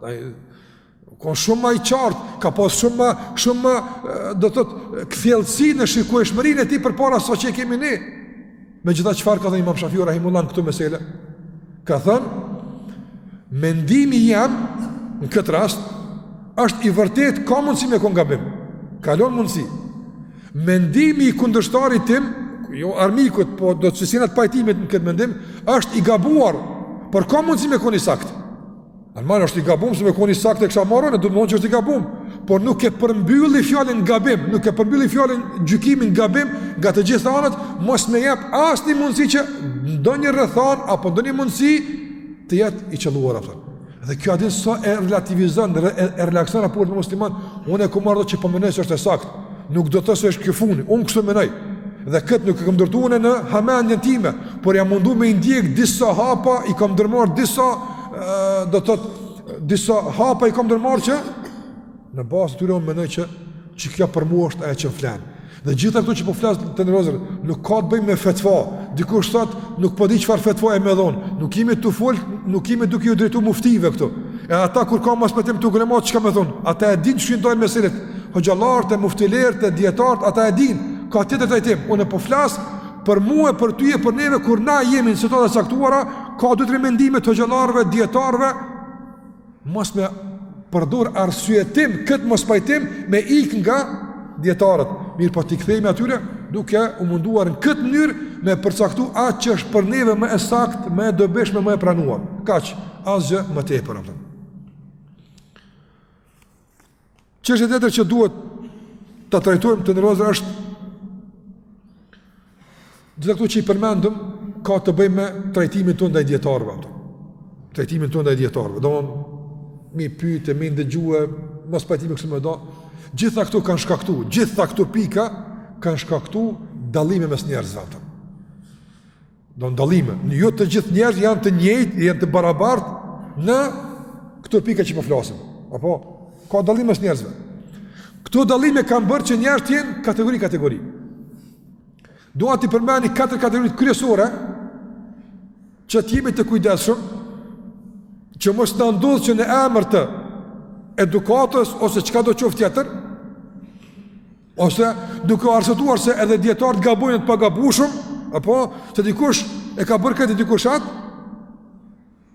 ai ka kon shumë ma i qartë, ka pas shumë më shumë më do të thotë kthjellësi në shikueshmërinë e tij përpara saqë e kemi ne. Megjithatë çfarë ka thënë Imam Shafiu rahimullah në këto mesele? Ka thënë mendimi jem në këtë rast është i vërtet ka mundësi me kon gabim. Ka lon mundësi. Mendimi i kundërshtarit tim, jo armikut, po atij që s'jena t'pajtimit në këtë mendim, është i gabuar, por ka mundësi me kon i saktë. Allahu alem është i gabum, se me kon i saktë e kisha marr un, e domethon që është i gabum. Por nuk e përmbylli fjalën gabim, nuk e përmbylli fjalën gjykimin gabim, nga të gjitha anët, mos me jep asnjë mundësi që ndonjë rrethanë, apo ndonjë mundësi të jetë i qëlluar aftër. Dhe kjo a din sa e relativizon, e, e relakson raportet me muslimanë, unë e kom marrë që po menoj se është e saktë. Nuk do të thotë se është ky funi, unë kështu menoj. Dhe këtë nuk e kam ndërtuar në hamendjen time, por jam mundu me ndjek disa hapa, i kam ndërmarr disa do të thotë disa hapa i kam ndërmarr që në bazë tyre unë mendoj që që kjo për mua është ajo që vlen. Dhe gjithë këto që po flas të nderuar, nuk ka të bëjë me fetva. Dikush thot, nuk po di çfarë fetva me dhon. Nuk jemi tu fol, nuk jemi duke iu drejtuar muftive këtu. E ata kur ka mospajtim te ulemat çka me thon. Ata e dinë çfarë ndajnë meselet. Hoxhallarët e muftilerët e dietarët ata e dinë, ka tjetër trajtim. Unë po flas për mua e për ty e për neve kur na jemi në situata të caktuara, ka dy tre mendime të hoxhallarëve, dietarëve mos me përdor arsyetim kët mospajtim me ik nga dietarët. Mirëpo t'i kthehemi atyre duke u munduar në këtë mënyrë me përcaktu atë që është për neve më e saktë, më e dobishme, më e pranuar. Kaq, asgjë më tepër atë. Çështja tjetër që duhet ta trajtojmë të nderuar është gjithë këto që i përmendëm ka të bëjë me trajtimin tonë ndaj dijetarëve apo. Trajtimin tonë ndaj dijetarëve. Domethënë mi pyetë, mi ndëgjue, mos pajtimi kështu me radhë. Gjitha këto kanë shkaktu, gjitha këto pika kanë shkaktu dallime mes njerëzve apo. Do me thënë dallime, se jo të gjithë njerëzit janë të njëjtë, janë të barabartë në këto pika që po flasim. Apo ka dallime mes njerëzve. Këto dallime kanë bërë që njerëzit të jenë kategori kategori. Dua t'i përmendi katër kategoritë kryesore që të jemi të kujdesshëm që mos na ndodhë që në emër të edukatës ose çkado qoftë tjetër Ose duke u arsyetuar se edhe dijetarët gabojnë, s'janë të pagabushëm, apo se dikush e ka bërë këtë dikush atë,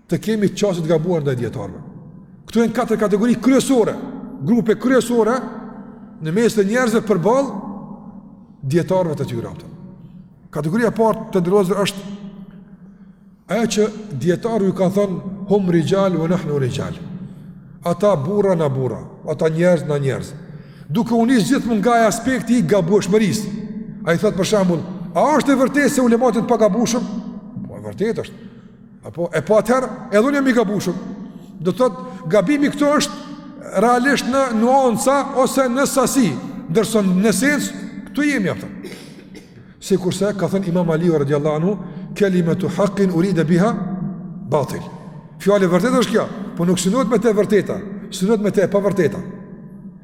të kemi qasje të gabuar ndaj dijetarëve. Këto janë katër kategori kryesore, grupe kryesore, në mes të njerëzve përballë dijetarëve të tyre. Kategoria e parë të nderuar është Ajo që dijetarëve u kanë thënë hum rijal wa nahnu rijal. Ata burra na burra, ata njerëz na njerëz. Duke u nis gjithmonë nga aspekti i gabueshmërisë. Ai thot për shembull, a është e vërtetë se ulemat janë të pagabueshëm? Po e vërtetë është. Apo e po atëherë edhe unë jam i gabueshëm. Do thot gabimi këtu është realisht në nuanca ose në sasi, ndërsa në esencë këtu jemi apo. Sikurse ka thënë Imam Aliu radhiyallahu anhu, "Kelimatu haqqin urida biha batil." Fjalë e vërtetë është kjo, por nuk synohet me të e vërteta, synohet me të e pavërteta.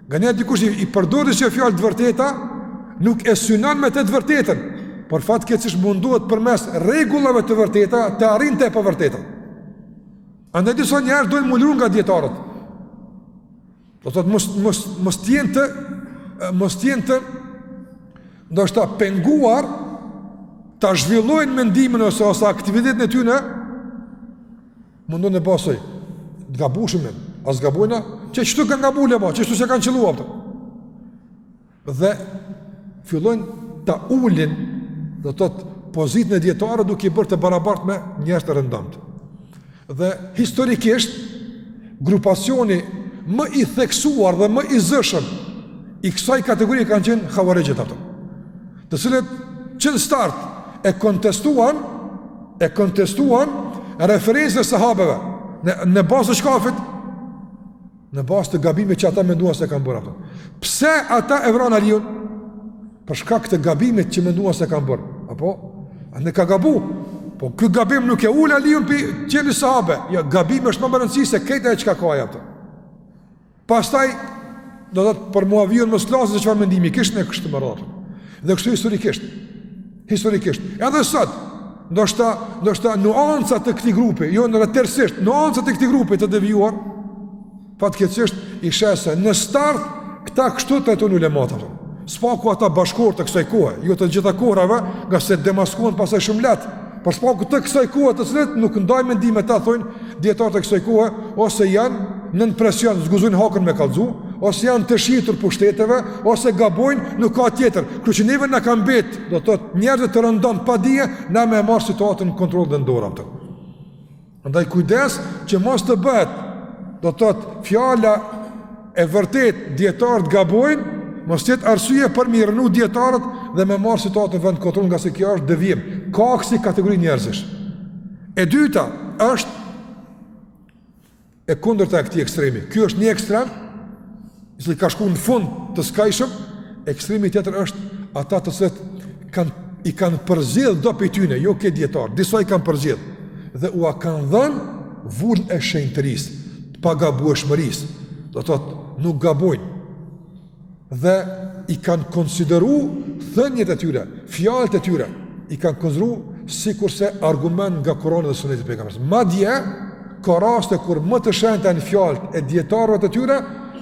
Nganjëherë dikush i përdor ca fjalë të vërteta, nuk e synon me të të vërtetën, por fatkeqësisht mundohet përmes rregullave të vërteta të arrijë te e pavërteta. Andaj disa njerëz duhen mulur nga dijetarët. Do të thotë mos mos mos të jenë të mos të jenë të ndoshta penguar ta zhvillojnë mendimin ose ose aktivitetin e tyre mundohen t'i paraqesin të gabushim as gabojna që këtu kanë gabu apo këtu e kanë qëlluar Dhe fillojnë ta ulin, do të thotë pozitën e dijetarëve duke i bërë të barabartë me njerëz të rëndomtë. Dhe historikisht grupacioni më i theksuar dhe më i zëshëm i kësaj kategorie kanë qenë havarixhët apo. Të cilët që në start e kontestuan e kontestuan referencën e sahabeve në në bazë të shkafit Në bazë të gabimit që ata menduan se kanë bërë ato. Pse ata e vranë Aliun? Për shkak të gabimit që menduan se kanë bërë. Apo a ka gabu? Po ky gabim nuk e ul Aliun pi të qenit sahabe. Jo, jo, gabimi është ma i rëndësishëm se krejt ajo çka ka ai. Pastaj do të thotë për Muavion mos t'flasë se çfarë mendimi kishte e kështu me radhë. Dhe kështu historikisht. historikisht. Edhe sot, ndoshta, ndoshta nuanca të këtij grupi, jo ndoshta tërësisht, nuanca të këtij grupi të devijuar, fatkeqësisht i sheh se në start këta kështu i trajtojnë ulematë, së paku ata bashkëkohorë të kësaj kohë, jo të gjitha kohërave, ngase demaskohen pastaj shumë lehtë, por së paku të kësaj kohë të cilët nuk ndajnë mendim me ta, thonë, Dijetarët e kësaj kohe ose janë nën presion, s'guxojnë hakun me kallzu, ose janë të shitur pushteteve, ose gabojnë, nuk ka tjetër. Krejt çka neve na ka mbet, do të thotë njerëz të rëndomtë pa dije, na me marrë situatën në kontroll dhe në dorë aptën. Andaj kujdes që mos të bëhet, do të thotë fjala E vërtetë, dijetarët gabojnë, mos të jetë arsye për me i rrënu dijetarët dhe me marrë situatën vend kuturu ngase kjo është devijim, ka kësi kategori njerëzish. E dyta është e kundërta e këtij ekstremi. Ky është një ekstrem, i cili ka shku në fund të skajshëm, ekstremi tjetër është ata të cilët kan, i kanë përzgjedh do pej tyne, jo krejt dijetarët, disa i kanë përzgjedh, dhe ua kanë dhënë vulën e shenjtërisë. të pagabueshmërisë, do të thotë nuk gabojnë dhe i kanë konsideru thëniet e tyre, fjalët e tyre, i kanë konsideru sikurse argument nga Kurani dhe Suneti i Pejgamberit. Madje, ka raste kur më të shenjta janë fjalët e dijetarëve të tyre,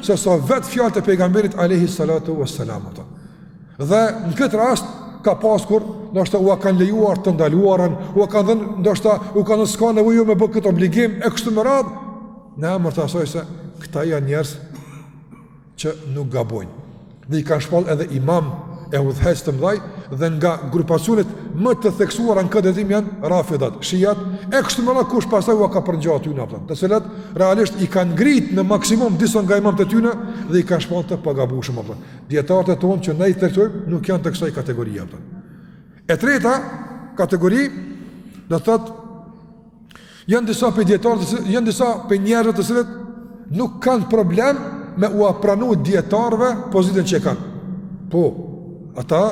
sesa vetë fjalët e Pejgamberit Alejhi Salatu Veselam. Dhe në këtë rast ka raste kur ndoshta ua kanë lejuar të ndaluarën, ua kanë, ndoshta u kanë thënë s'ka nevojë ju me bë këtë obligim e kështu me radhë, në emër të asaj se këta janë njerëz që nuk gabojnë. Dhe i kanë shpall edhe imam e udhëheqës të mëdhaj dhe nga grupacionet më të theksuara në këtë drejtim janë Rafidat, Shiat, e kështu me radhë kush pastaj u ka përngja tyne aptën, të cilët realisht i kanë ngrit në maksimum disa nga imamët e tyne dhe i kanë shpall të pagabueshëm aptën. Dijetarët tonë që ne i trajtojmë nuk janë të kësaj kategorie aptën. E treta kategori do të thotë janë disa pej dijetarëve, janë disa pej njerëzve të cilët nuk kanë problem me ua pranu dijetarëve pozitën që e kanë. Po, ata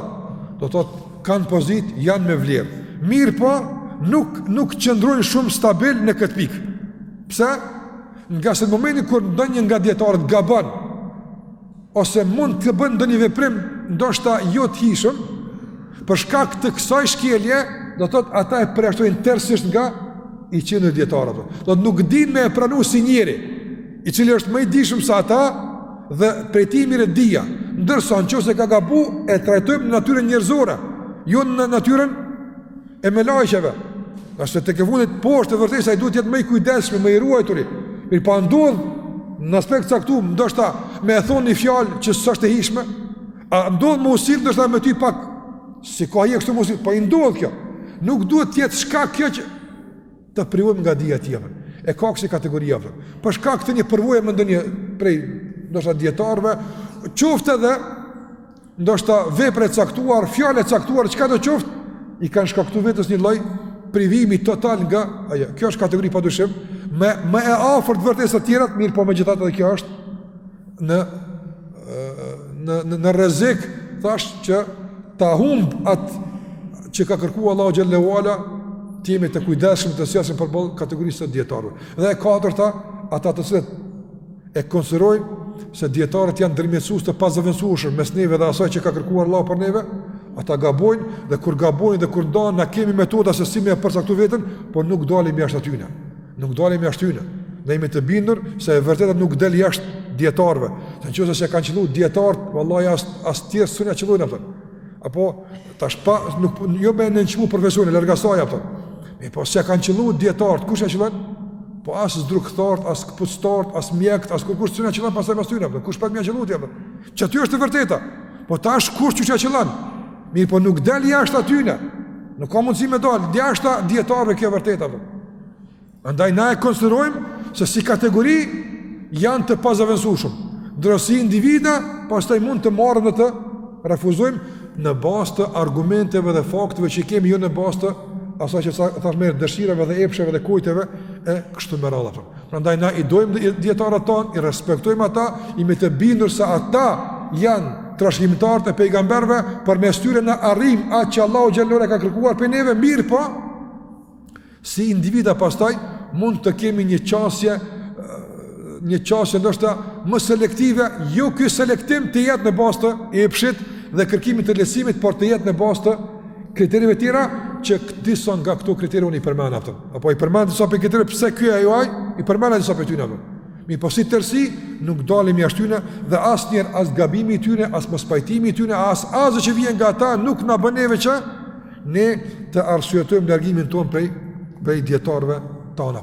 do të thotë kanë pozitë, janë me vlerë. Mirëpo, nuk, nuk qëndrojnë shumë stabil në këtë pikë. Pse? Ngase në momentin kur ndonjë nga dijetarët gabon, ose mund të bëjnë ndonjë veprim ndoshta jo të hijshëm, për shkak të kësaj shkelje, do të thotë ata e përjashtojnë tërësisht nga i qenë dietar apo. Domethënë nuk dinë me e pranu si njeri, i cili është më i dijshëm se ata dhe prej tij merret dija. Ndërsa nëse ka gabu e trajtojmë në natyrën njerëzore, jo në natyrën e melaqeve, ose tek e fundit po është e vërtetë se ai duhet të jetë më i kujdesshëm, më i ruajtur, mirëpo ndodh në aspekt të caktuar, ndoshta me e thënë një fjalë që s'është e hijshme, a ndodh me u sill ndoshta me ty pak, si s'ka hije kështu me u sill, pa po i ndodhë kjo, nuk duhet të jetë shkak kjo që, të privojmë nga dija e tij. E ka kësi kategori afër. Për shkak të një përvoje me ndonjë prej ndoshta dietarëve, qoftë edhe ndoshta vepre të caktuar, fjale të caktuar, çkado qoftë, i kanë shkaktu vetes një lloj privimi total nga ajo, kjo është kategori pa dyshim, më, më e afërt të vërtetës se të tjerat, mirëpo megjithatë edhe kjo është, në në në në rrezik thashë që ta humb atë që ka kërkuar Allahu xhele ue ala të jemi të kujdesshëm të sjellshëm përballë kategorisë së dietarëve. Dhe e katërta, ata të cilët e konsiderojnë se dietarët janë ndërmjetësues të pazëvendësueshëm mes neve dhe asaj që ka kërkuar Allahu për neve, ata gabojnë dhe kur gabojnë dhe kur ndahen na kemi metoda se si me përcaktu veten, por nuk dalim jashtë atyne. Nuk dalim jashtë tyne. Ne jemi të bindur se e vërteta nuk del jashtë dietarëve. Në qoftë se s'e kanë qelluar dietarët, vallahi as as të tjerët s'un e qellojnë atë. Apo tash pa nuk jo me nënçmu profesionin larg asaj apo. E po s'e kanë qelluar dietarët, kush e qellon? Po as zdrukthtarët, as këpuctarët, as mjekët, askush s'un e qellon pastaj pas tyne apo. Kush pa me e qelluar ti apo? Që aty është e vërteta. Po tash kush që e qellon? Mirëpo nuk del jashtë atyne. Nuk ka mundësi me dalë, jashtë dietarëve kjo e vërtetë, apo. Andaj na e konsiderojmë se si kategori janë të pazëvendësueshëm. Ndërsa si individa, pastaj mund të marrim dhe të refuzojmë në bazë të argumenteve dhe fakteve që kemi jo në bazë të asaj që thashë më dëshirave dhe epsheve dhe qejfeve e kështu me radhë. Prandaj na i dojmë dietarët tanë, i respektojmë ata, jemi të bindur se ata janë trashëgimtarët e pejgamberëve përmes tyre ne arrim atë që Allahu xhele ka kërkuar prej neve mirëpo si individa pastaj mund të kemi një qasje një qasje ndoshta më selektive, jo ky selektim të jetë në bazë të epshit dhe kërkimit të lehtësimit, por të jetë në bazë të kritereve tjera që disa nga këto kritere unë i përmenda apo. Apo i përmenda disa prej kritereve pse ky e jo ai i përmenda disa prej tyne. Mirëpo si tërësi nuk dalim jashtë tyne dhe asnjëherë as gabimi i tyne, as mospajtimi i tyne, as asgjë që vjen nga ata nuk na bën neve që Ne të arsyetojmë largimin tonë prej, prej dijetarëve tonë.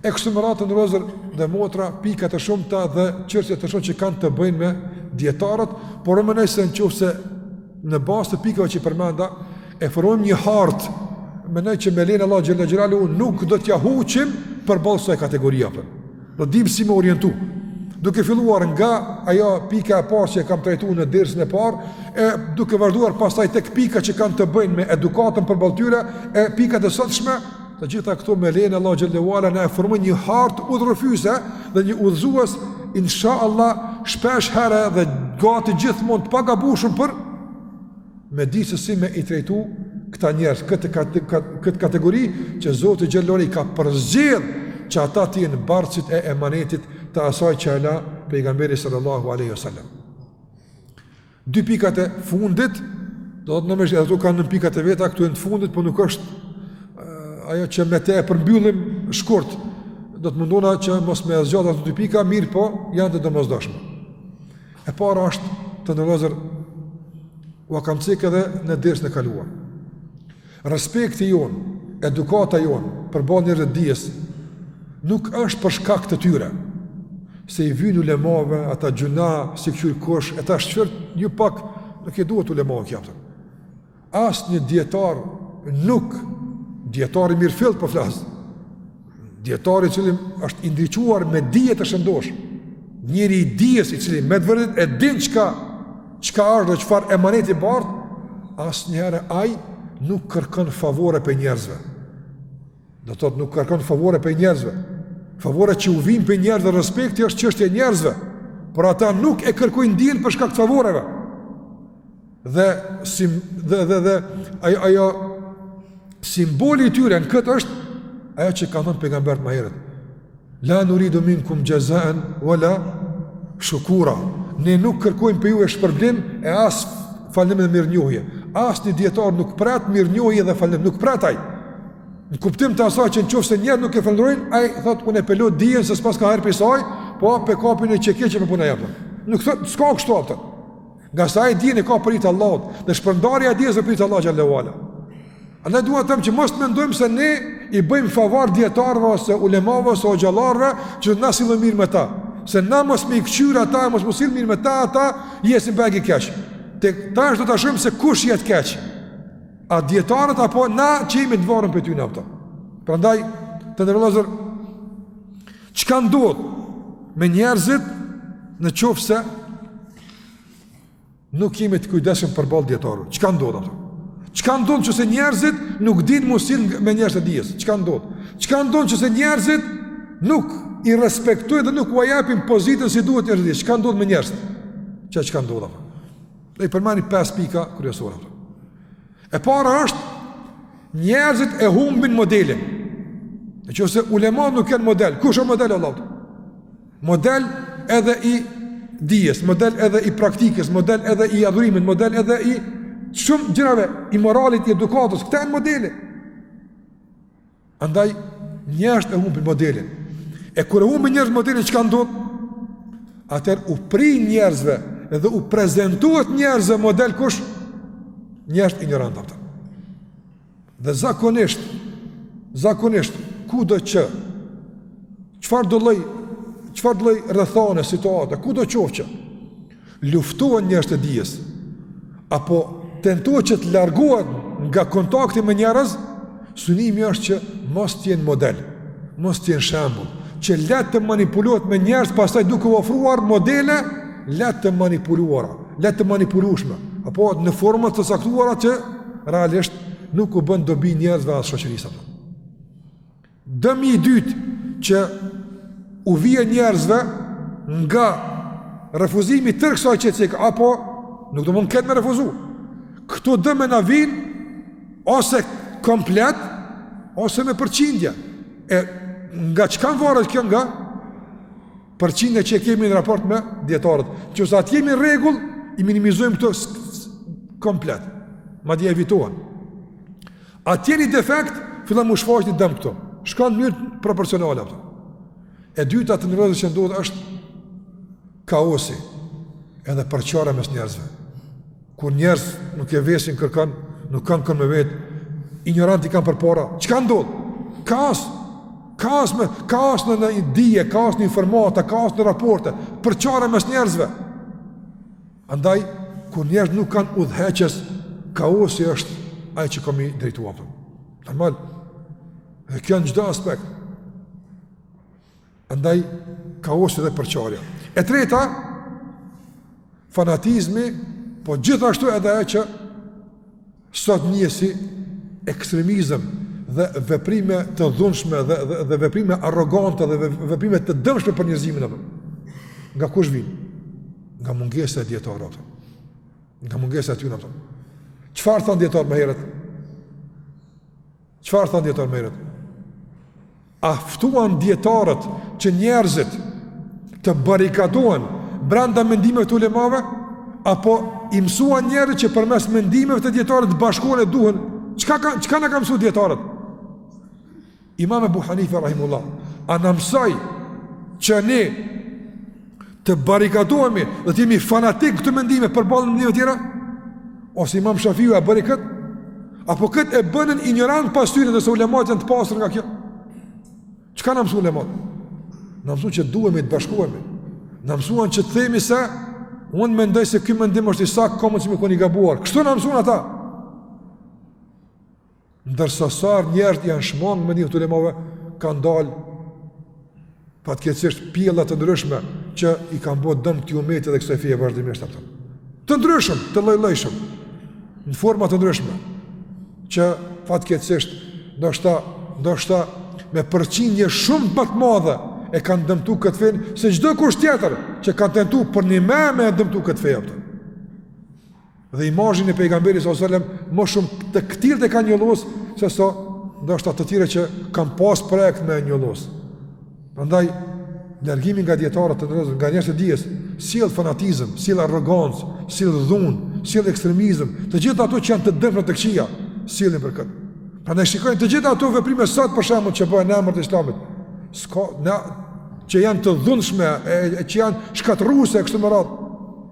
E kështu me radhë vllezër dhe motra, pika të shumta dhe çështje të shumta që kanë të bëjnë me dijetarët, por unë mendoj se në qofë se në bazë të pikave që përmenda, e formojmë një hartë, mendoj që me lejen e Allahut xhele xhelaluhu, nuk do t'ja huqim përballë kësaj kategorie. Do të dimë si me u orientu. Duke filluar nga ajo pika e parë që e kam trajtuar në dersin e parë, e duke vazhduar pastaj tek pika që kanë të bëjnë me edukatën përballë tyre e pikat e sotshme, të gjitha këto me lejen e Allahut xhele ue ala na formojnë një hartë udhërrëfyese dhe një udhëzues inshallah shpeshherë dhe gati gjithmonë të pagabueshëm për me di se si me i trajtu këta njerëz, këtë, këtë, këtë, këtë kategori që Zoti xhele ue ala i ka përzgjedh që ata të jenë bartësit e emanetit të asaj që e la pejgamberi sallallahu aleyhi sallam. Dy pikat e fundit, domethënë edhe këto kanë nënpikat e veta, këto janë të fundit, po nuk është uh, ajo që me te e përmbyllim shkurt, do të mundohna që mos me i zgjat ato dy pika, mirëpo janë të domosdoshme. E para është të nderuar vllezër Ua kam cek edhe në dersin e kaluar Respekti jonë, edukata jonë Përballë njerëzve të dijes Nuk është për shkak të tyre Se i vyn ulemave, ata gjynah, s'i këqyrë kush E tash t'i këqyrim një pak Nuk i duhet ulemave kjo hiç Asnjë dijetar nuk, dijetar i mirëfilltë po flas, dijetar i cili është i ndriçuar me dije të shëndoshë, njeri i dijes i cili me të vërtetë e din çka, çka është dhe çfarë emaneti bart, asnjëherë ai nuk kërkon favore prej njerëzve. Do të thotë nuk kërkon favore prej njerëzve. Favore që u vijnë prej njerëzve, respekti është çështje e njerëzve, por ata nuk e kërkojnë dijen për shkak të favoreve. Dhe si dhe dhe dhe ajo ajo simboli i tyre në këtë është ajo që kanë thënë pejgamberët më herët. La nuridu minkum jazaan wala shukura. Ne nuk kërkojmë prej juve shpërblim e as falënderim dhe mirënjohje. Asnjë dijetar nuk pret mirënjohje dhe falënderim, nuk pret ai. Në kuptim të asaj që në qofë se njerëzit nuk e falënderojnë, ai thotë unë pe lo dijen se s'paska hajr prej saj, po pe kapi naj qekiç e punoj. Nuk thotë, s'ka kështu aspak. Ngase ai dijen e ka prej Allahut, dhe shpërndarja e dijes për hir të Allahut xhele ue ala. Andaj dua të them që mos mendojmë se ne i bëjmë favor dijetarëve ose ulemave ose hoxhallarëve që na sillemi mirë me ta. Se na mos me i këqyr ata, mos me u sjell mirë me ta ata, jesin boll keq. Te tash do ta shohim se kush jet keq. A dijetarët apo na që jemi të varur prej tyne. Prandaj të nderuar vllezër çka ndodh me njerëzit në qoftë Nuk jemi të kujdesshëm përballë dijetarëve. Çka ndodh apo? Çka ndodh nëse njerëzit nuk dinë m'u sjell me njerëz të dijes? Çka ndodh? Çka ndodh nëse njerëzit nuk i respektojnë dhe nuk ua japin pozitën si duhet njerëzve të dijes? Çka ndodh me njerëz? Çka çka ndodh apo? Ne i përmendim 5 pika kryesore apo. E para është njerëzit e humbin modelin. Në qoftë se ulematë nuk janë model, kush është model Allah? Model edhe i dijes, model edhe i praktikës, model edhe i adhurimit, model edhe i shumë gjërave, i moralit, i edukatës, këta janë modeli. Andaj, njerëzit e humbin modelin. E kur e humbin njerëzit modelin, çka ndodh? Atëherë u prin njerëzve, edhe u prezentohet njerëzve model kush? Njerëzit injorantë apo. Dhe zakonisht, zakonisht, kudo që, çfarëdo lloj, çfarëdo lloj rrethane, situate, kudo qoftë që, luftohen njerëzit e dijes, apo tentohet që të largohen nga kontakti me njerëz, synimi është që mos të jenë model, mos të jenë shembull, që lehtë të manipulohet me njerëz, pastaj duke u ofruar modele, lehtë të manipuluara, lehtë të manipulueshme, apo në forma të caktuara që, realisht nuk u bëjnë dobi njerëzve as shoqërisë apo. Dëmi i dytë që u vjen njerëzve nga refuzimi i tërë kësaj që cekëm apo nuk do mund këtë me refuzu. Këto dëme na vin ose komplet ose me përqindje. E nga çka varet kjo nga Përqindja që kemi në raport me dijetarët, qoftë se aty jemi rregull, i minimizojmë këto komplet. Madje evitohen. Aty jemi defekt, fillon m'u shfaq një dëm këto. Shkon mënyrë proporcionale. Apo. E dyta të nderuar që ndodh është kaosi edhe përçarja mes njerëzve. Kur njerëzit nuk e vesin kërkan, nuk kanë kënd me vet, injorantët i kanë përpara, çka ndodh? Kaos, kaos në, kaos në në dije, kaos në informata, kaos në raporte, përçarje mes njerëzve. Andaj, kur njerëzit nuk kanë udhëheqës, kaosi është ai që ka me i drejtu apo. Normal, dhe kjo në çdo aspekt. Andaj, kaosi dhe përçarja. E treta, fanatizmi, po gjithashtu edhe ajo që sot njihet si ekstremizëm dhe veprime të dhunshme dhe, dhe, dhe veprime arrogante dhe veprime të dëmshme për njerëzimin apo. Nga kush vijnë? Nga mungesa e dijetarëve, apo. Nga mungesa e tyre, apo. Çfarë thanë dijetarët më herët? Çfarë thanë dijetarët më herët? A ftuan dijetarët që njerëzit të barrikadohen brenda mendimeve të ulemave apo i mësuan njerëzit që përmes mendimeve të dijetarëve të bashkohen e duhen? Çka çka na kanë mësuar dijetarët? Imam Abu Hanife rahimehullah, a na mësoi që ne të barikadohemi dhe të jemi fanatik këto mendime përballë mendimeve tjera, ose imam Shafiu a bëri këtë, apo këtë e bënën injorantët pas tyre ndërsa ulemat janë të pastër nga kjo. Çka na mësuan ulemat? Na mësuan që duhemi të bashkohemi. Na mësuan që të themi se unë mendoj se ky mendim është i saktë, ka mundësi me kon i gabuar. Kështu na mësuan ata. Ndërsa sa njerëz janë shmangë mendimit të ulemave, kanë dalë fatkeqësisht pjella të ndryshme që i kanë bërë dëm këtij umeti dhe kësaj feje vazhdimisht ato. Të ndryshëm, të lloj-llojshëm, në forma të ndryshme që fatkeqësisht ndoshta ndoshta me përqindje shumë më të madhe e kanë dëmtu këtë fe se çdo kush tjetër që kanë tentu përnime me e dëmtu këtë fe apo. Dhe imazhin e pejgamberit sallallahu alajhi wasallam më shumë të këtillët e kanë njollos se sa ndoshta të tjerë që kanë pas projekt me njollos. Prandaj largimi nga dijetarët të nderuar, nga njerëzit e dijes, sjell fanatizëm, sjell arrogancë, sjell dhunë, sjell ekstremizëm, të gjitha ato që janë të dëmshme të këqija, sjellin për këtë. Prandaj shikoni të gjitha ato veprime sot për shembull që bëhen në emër të Islamit. Që janë të dhunshme, e, e që janë shkatërruese kështu me radhë.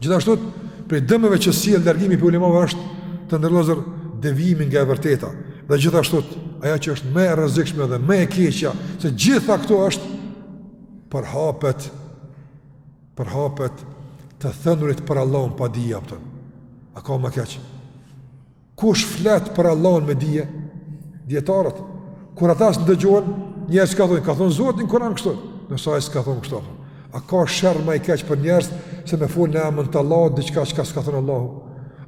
Gjithashtu, prej dëmeve që sjell largimi prej ulemave është të nderuar devijimi nga e vërteta. Dhe gjithashtu, ajo që është më e rrezikshme dhe më e keqja, se gjitha këto është përhapet, përhapet të thënurit për Allahun pa dije apo. A ka më keq? Kush flet për Allahun me dije? Dijetarët. Kur ata s'ndëgjohen, njerëz që thonë, ka thonë Zoti në Kur'an kështu. Ndërsa ai s'ka thonë kështu. A ka sherr më i keq për njerëz se me fol në emër të Allahut diçka që s'ka thonë Allahu?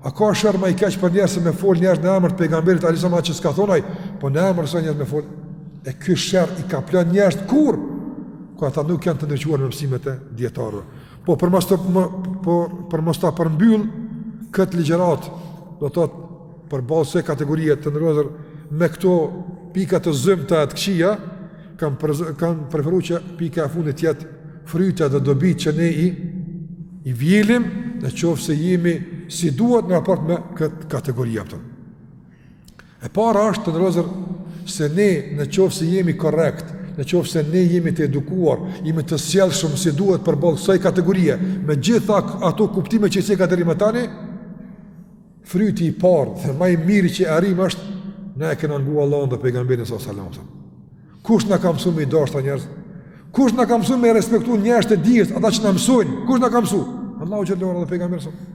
A ka sherr më i keq për njerëz se me fol njerëz në emër të pejgamberit alejhi selam që s'ka thonë ai, po në emër si njerëz me fol? E ky sherr i kaplon njerëzit kur kur ata nuk janë të ndriçuar me mësimet e dijetarëve. Po për mos të më, po për mos ta përmbyll kët ligjëratë, do thotë përballë kësaj kategorie të nderuar me këto pika të zymta të këqija, kam për, kam preferu që pika e fundit të jetë frytet dhe dobitë që ne i i vjelim në qoftë se jemi si duhet në raport me kët kategori apo. E para është të nderuar vëllezër se ne në qoftë se jemi korrekt, në qoftë se ne jemi të edukuar, jemi të sjellshëm si duhet përballë kësaj kategorie, me gjitha ato kuptime që i cekëm deri më tani, fryti i parë dhe ma i mirë që e arrijmë është, ne e kena ngu Allahun dhe pejgamberin sa salam. Kush na ka msu me i dashtë njerëzit? Kush na ka msu me i respektu njerëzit e dijes, ata që na mësojnë? Kush na ka msu? Allahu xhele dhe pejgamberi sa salam.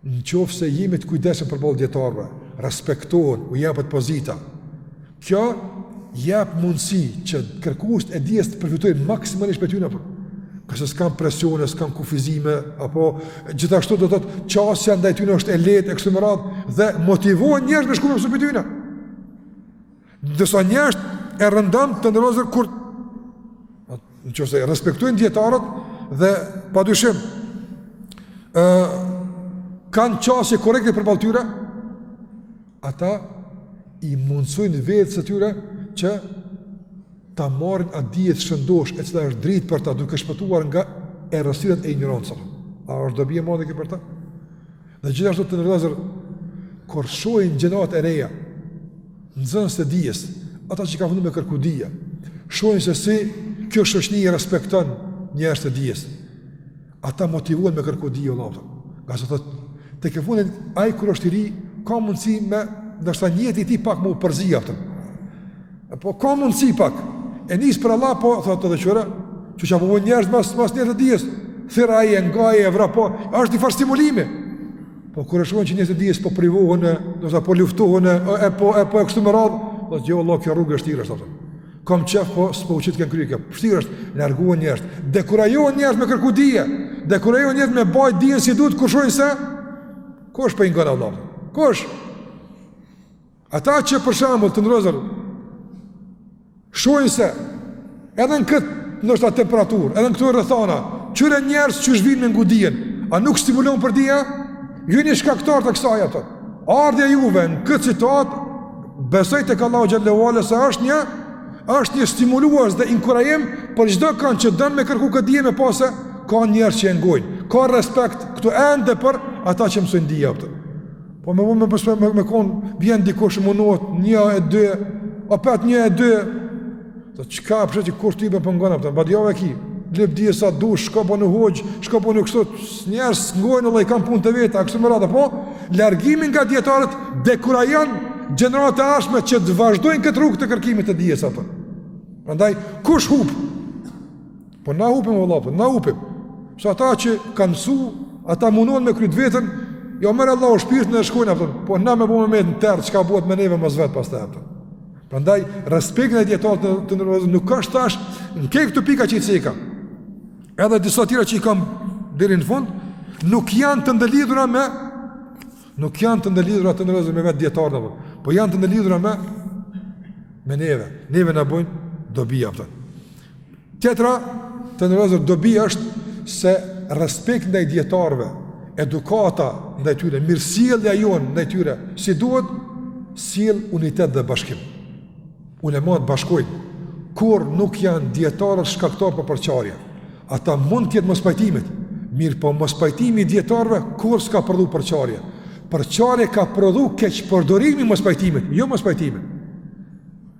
Në qoftë se jemi të kujdesshëm përballë dijetarëve, respektohen, u japet pozita. Kjo jap mundësi që kërkuesit e dijes të përfitojnë maksimalisht prej tyne. Ngase s'kanë presione, s'kanë kufizime, apo gjithashtu do të thotë qasja ndaj tyne është e lehtë e kështu me radhë dhe motivohen njerëzit me shku me msu prej tyne. Ndërsa njerëzit e rëndomtë të nderuar vëllezër kur në qoftë se respektojnë dijetarët dhe pa dyshim e, kanë qasje korrekte përballë tyre, ata i mundësojnë vetes së tyre që ta marrin atë dije të shëndoshë e cila është dritë për ta duke shpëtuar nga errësirat e injorancës. A është dobi e madhe kjo për ta? Dhe gjithashtu të nderuar vëllezër, kur shohin gjeneratat e reja, nxënësit e dijes, ata që kanë fillu me kërku dije, shohin se si kjo shoqni i respekton njerëzit e dijes, ata motivohen me kërku dije, vallahi, ngase do të thotë tek e fundit, ai kur është i ri, ka mundësi me, ndoshta nijeti i tij pak m'u përzi, a kupton, Po ka mundësi pak. E nis për Allah po thotë edhe kqyre, çka po vijnë njerëz mas mas njerëzve të dijes. Thirre ai nga ai e vrap po, është një farë stimulimi. Po kur e shohin që njerëzit e dijes po privohen, do të thotë po luftohen, e po e po e kështu me radhë, po jo vallahi kjo rrugë e vështirë thotë. Kom qef po s'po u qitka n'krye kjo. Vështirë është, largohen njerëzit. Dekurajon njerëzit me kërku dije. Dekurajon njerëzit me bajt dijen si duhet kur shohin se kush po i ngon Allah. Kush? Ata që për shembull të nderuar vëllezër shohin se edhe në këtë ndoshta temperaturë, edhe në këto rrethana, kqyre njerëzit qysh vijnë me ngu dijen, a nuk stimulon për dije? Jeni shkaktarë të kësaj a kupton. Ardhja juve në këtë situatë besoj tek Allahu xhele ve ala se është një është një stimulues dhe inkurajim për çdo kan që don me kërku këtë dije me pa se ka njerëz që ngojnë. Ka respekt këtu ende për ata që mësojnë dije a kupton. Po me vonë me pësoj me, me konë, vjen dikush munohet, një e dy, opet një e dy, çka e pëshet që kur ti me pengon, a kupton, badihava ki, lyp dije sa dush, shka bon hoxhë, shka bon kështu, njerëzit s'ngojnë vallahi kanë punët e veta, e kështu me radhë, po, largimi nga dijetarët, dekurajon gjeneratat e ardhshme që të vazhdojnë këtë rrugë të kërkimit të dijes a kupton. Prandaj, kush hup? Po na hupim vëlla, po na hupim. Sa ata që kanë mësu, ata mundohen me kry t'vetën, jo merr Allahu shpirtin e shkojnë atë. Po na më bëmë me në terr çka bëhet me neve mos vet pastaj atë. Prandaj respekti ndaj dijetarëve, të nderuar nuk ka tash ne ke këto pika që i ceka. Edhe disa tjera që i kam deri në fund nuk janë të ndërlidhura me nuk janë të ndërlidhura të nderuar me vetë dijetarët apo. Po janë të ndërlidhura me me neve. Neve na bëjnë dobi atë. Tjetra, të nderuar, dobi është se respekti ndaj dijetarëve, edukata ndaj tyre, mirësjellja jonë ndaj tyre, si duhet, sjell unitet dhe bashkim. Ulemat bashkojnë, kurrë nuk janë dijetarët shkaktarë për përçarje. Ata mund të kenë mospajtime, mirëpo mospajtimi i dijetarëve kurrë s'ka prodhu përçarje. Përçarje ka prodhu keqpërdorimi i mospajtimit, jo mospajtimi.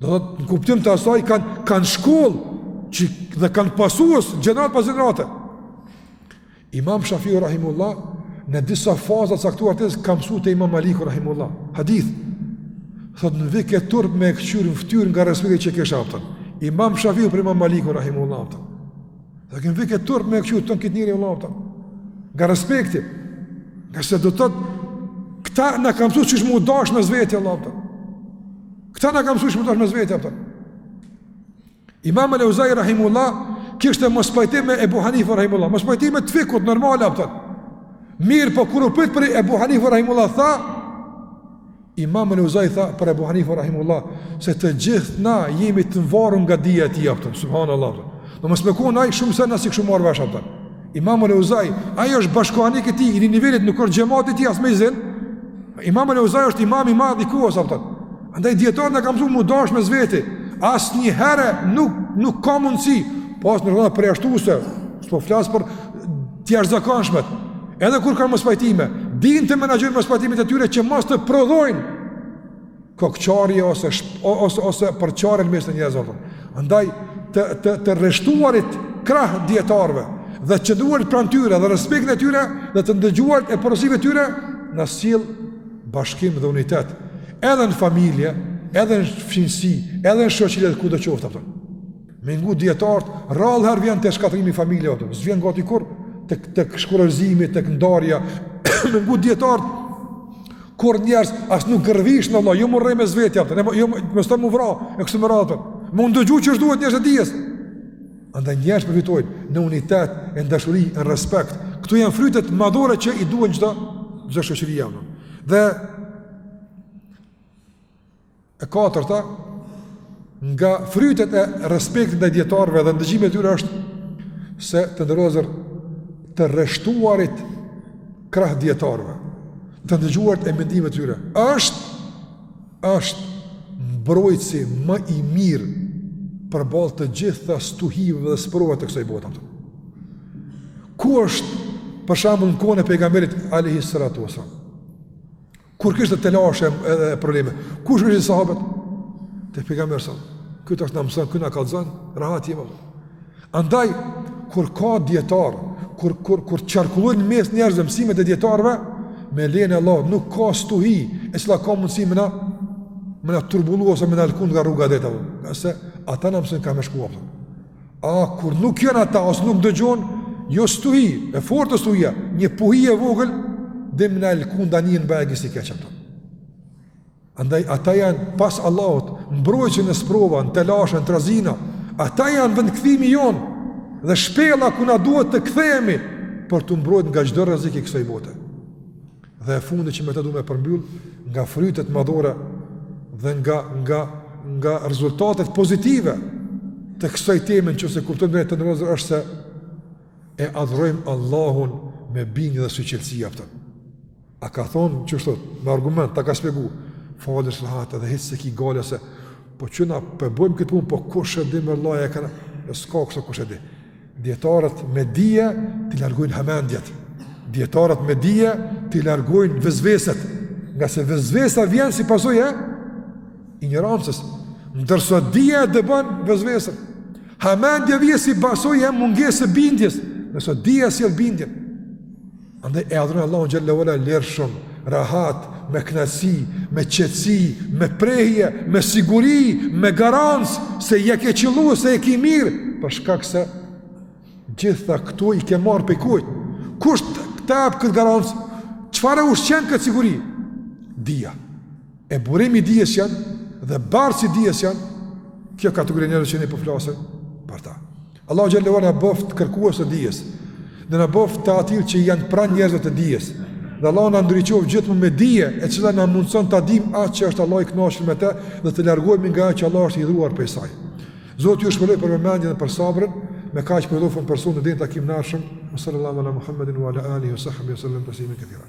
Do të thotë në kuptim të asaj kanë kanë shkollë që dhe kanë pasues gjeneratë pas gjenerate. Imam Shafiu Rahimullah në disa faza të caktuara ka mësu te imam Maliku Rahimullah. Hadith, thotë m'vike turp me e këqyrë në ftyrë nga respekti që kisha apëtën. Imam Shafiu për imam Maliku Rahimullah apëtën. Dhe m'vike turp me e këshu, të në këtë njëri vëllavë tëmë. Nga respekti. Ngase do të thotë, këta na kanë mësu qysh m'u dashtë mes veti, vëllavë tëmë. Këta na kanë mësu qysh m'u dashtë mes veti, vëllavë tëmë. Imam Al-Euzai, Rahimullah, kishte mospajtim me Ebu Hanifë, Rahimullah. Mospajtime të fikhut, normal, vëllavë tëmë. Mirëpo kur u pyet për Ebu Hanifë, Rahimullah, tha, Imam Al-Uzai tha për Abu Hanife rahimullah se të gjithë na jemi të varur nga dija e tij apo subhanallahu. Do mos me kon ai shumë, se na s'kishum marrë vesh apo. Imam Al-Uzai, ai është bashkëkohanik i tij, i nivelit nuk është xhamati i tij as muezin. Imam Al-Uzai është imam i madh i kohës apo. Andaj dijetarët na kanë mësuar m'u dashtë mes veti. Asnjëherë nuk nuk ka mundësi, po s'po flas në rrugë përjashtuese. S'po flas për të jashtëzakonshmet, edhe kur kanë mospajtime, dinë të menaxhojnë mospajtimet e tyre që mos të prodhojnë kokçarje ose shp, ose ose përçarje mes të njerëzve. Andaj të të të rreshtuarit krah dijetarëve dhe të qëndruarit pranë tyre dhe respektin e tyre dhe të ndëgjuarit e porosive tyre na sjell bashkim dhe unitet edhe në familje, edhe në fqinjësi, edhe në shoqëri kudo qoftë ato. Me i ngu dijetarët, rrallë herë vjen te shkatërrimi i familjeve ato. S'vjen gati kurrë tek shkurorëzimi, tek ndarja. me ngu dijetarët kurrë njerëz as nuk gërvishen vallah, jo m'u rreh mes veti, ne jo më sta m'u vra, e kështu me radhë. Me u ndëgju qysh duhet njerëzit e dijes. Andaj njerëz përfitojnë në unitet, në dashuri, në respekt. Këto janë frytet madhore që i duhen çdo çdo shoqërie. Dhe E katërta, nga frytet e respektit ndaj dietarëve dhe ndëgjimit të tyre është se të nderuar vëllezër, të rreshtuarit krah dietarëve, të ndëgjuarit e mendimeve të tyre është është mbrojtësi më i mirë përballë të gjitha stuhive dhe sprovave të kësaj bote. Ku është për shembull në kohën e pejgamberit alayhi salatu wasallam? Kur kishte telashe edhe probleme, ku shkojshin sahabët? Te pejgamberi sa. Ky tash na mëson, ky na kallzon, rahat jemi. Andaj kur ka dietar, kur kur kur qarkullojnë mes njerëzve mësimet e dietarëve, me lejen e Allahut nuk ka stuhi, e cila ka mundësi me na me na turbullu ose me na lkund nga rruga e drejtë. Ngase ata na mësojnë ka me shku. A, kur nuk janë ata, ose nuk dëgjon, jo stuhi, e fortë stuhia, një puhi e vogël, di me na lkund njën bëja një si keqëm të. Andaj, ata janë pas Allahut, mbrojtësit në sprova, në telashe, në trazina, ata janë vendkthimi jonë, dhe shpella ku na duhet të kthehemi, për t'u mbrojt nga çdo rrezik i kësaj bote. Dhe e fundi që me te du me e përmbyll, nga frytet madhore dhe nga, nga, nga rezultatet pozitive të kësaj teme nëse e kuptojmë të nderuar vëllezër është se e adhurojmë Allahun me bindje dhe syçelësi jaftë. A ka thonë qështu me argument, ta ka shpjegu, falesh rahat dhe hiç s'e ki gajle se po qe na po e bojmë këtë punë, po kush e di me Allah e ka në, e s'ka kështu kush e di. Dietarët me dije t'i largojnë hamendjet. Dietarët me dije t'i largojnë vesveset, ngase vesvesa vjen si pasojë e injorancës. Ndërsa dija e dëbon vesvesen. Hamendja vjen si pasojë e mungesë së bindjes, ndërsa dija sjell bindjen. Andaj e adhuron Allahun xhalla wa ala lirshëm, rahat, me kënaqësi, me qetësi, me prehje, me siguri, me garancë se ia ke qëllu se e ke mirë, për shkak se gjitha këto i ke marr prej kujt. Kush ta jep këtë garancë? Çfarë e ushqen këtë siguri? Dija. E burimi i dijes janë dhe bartësi i dijes janë kjo kategori njerëz që ne po flasim për ta. Allahu xhalla wa ala na bëftë kërkues të dijes. Dhe na bëftë të atillë që janë pranë njerëzve të dijes. Dhe Allahu na ndriçoftë gjithmonë me dije, e cila na mundson ta dimë atë që është Allahu i kënaqur me të dhe të largohemi nga ajo që Allahu është i hidhëruar prej saj. Zoti ju shpërbleftë për vëmendjen dhe për sabrin. Me kaq po e përfundoj për sonte deri në takimin e ardhshëm. Sallallahu ala Muhammedin wa ala alihi wa sahbihi sallam taslima katira.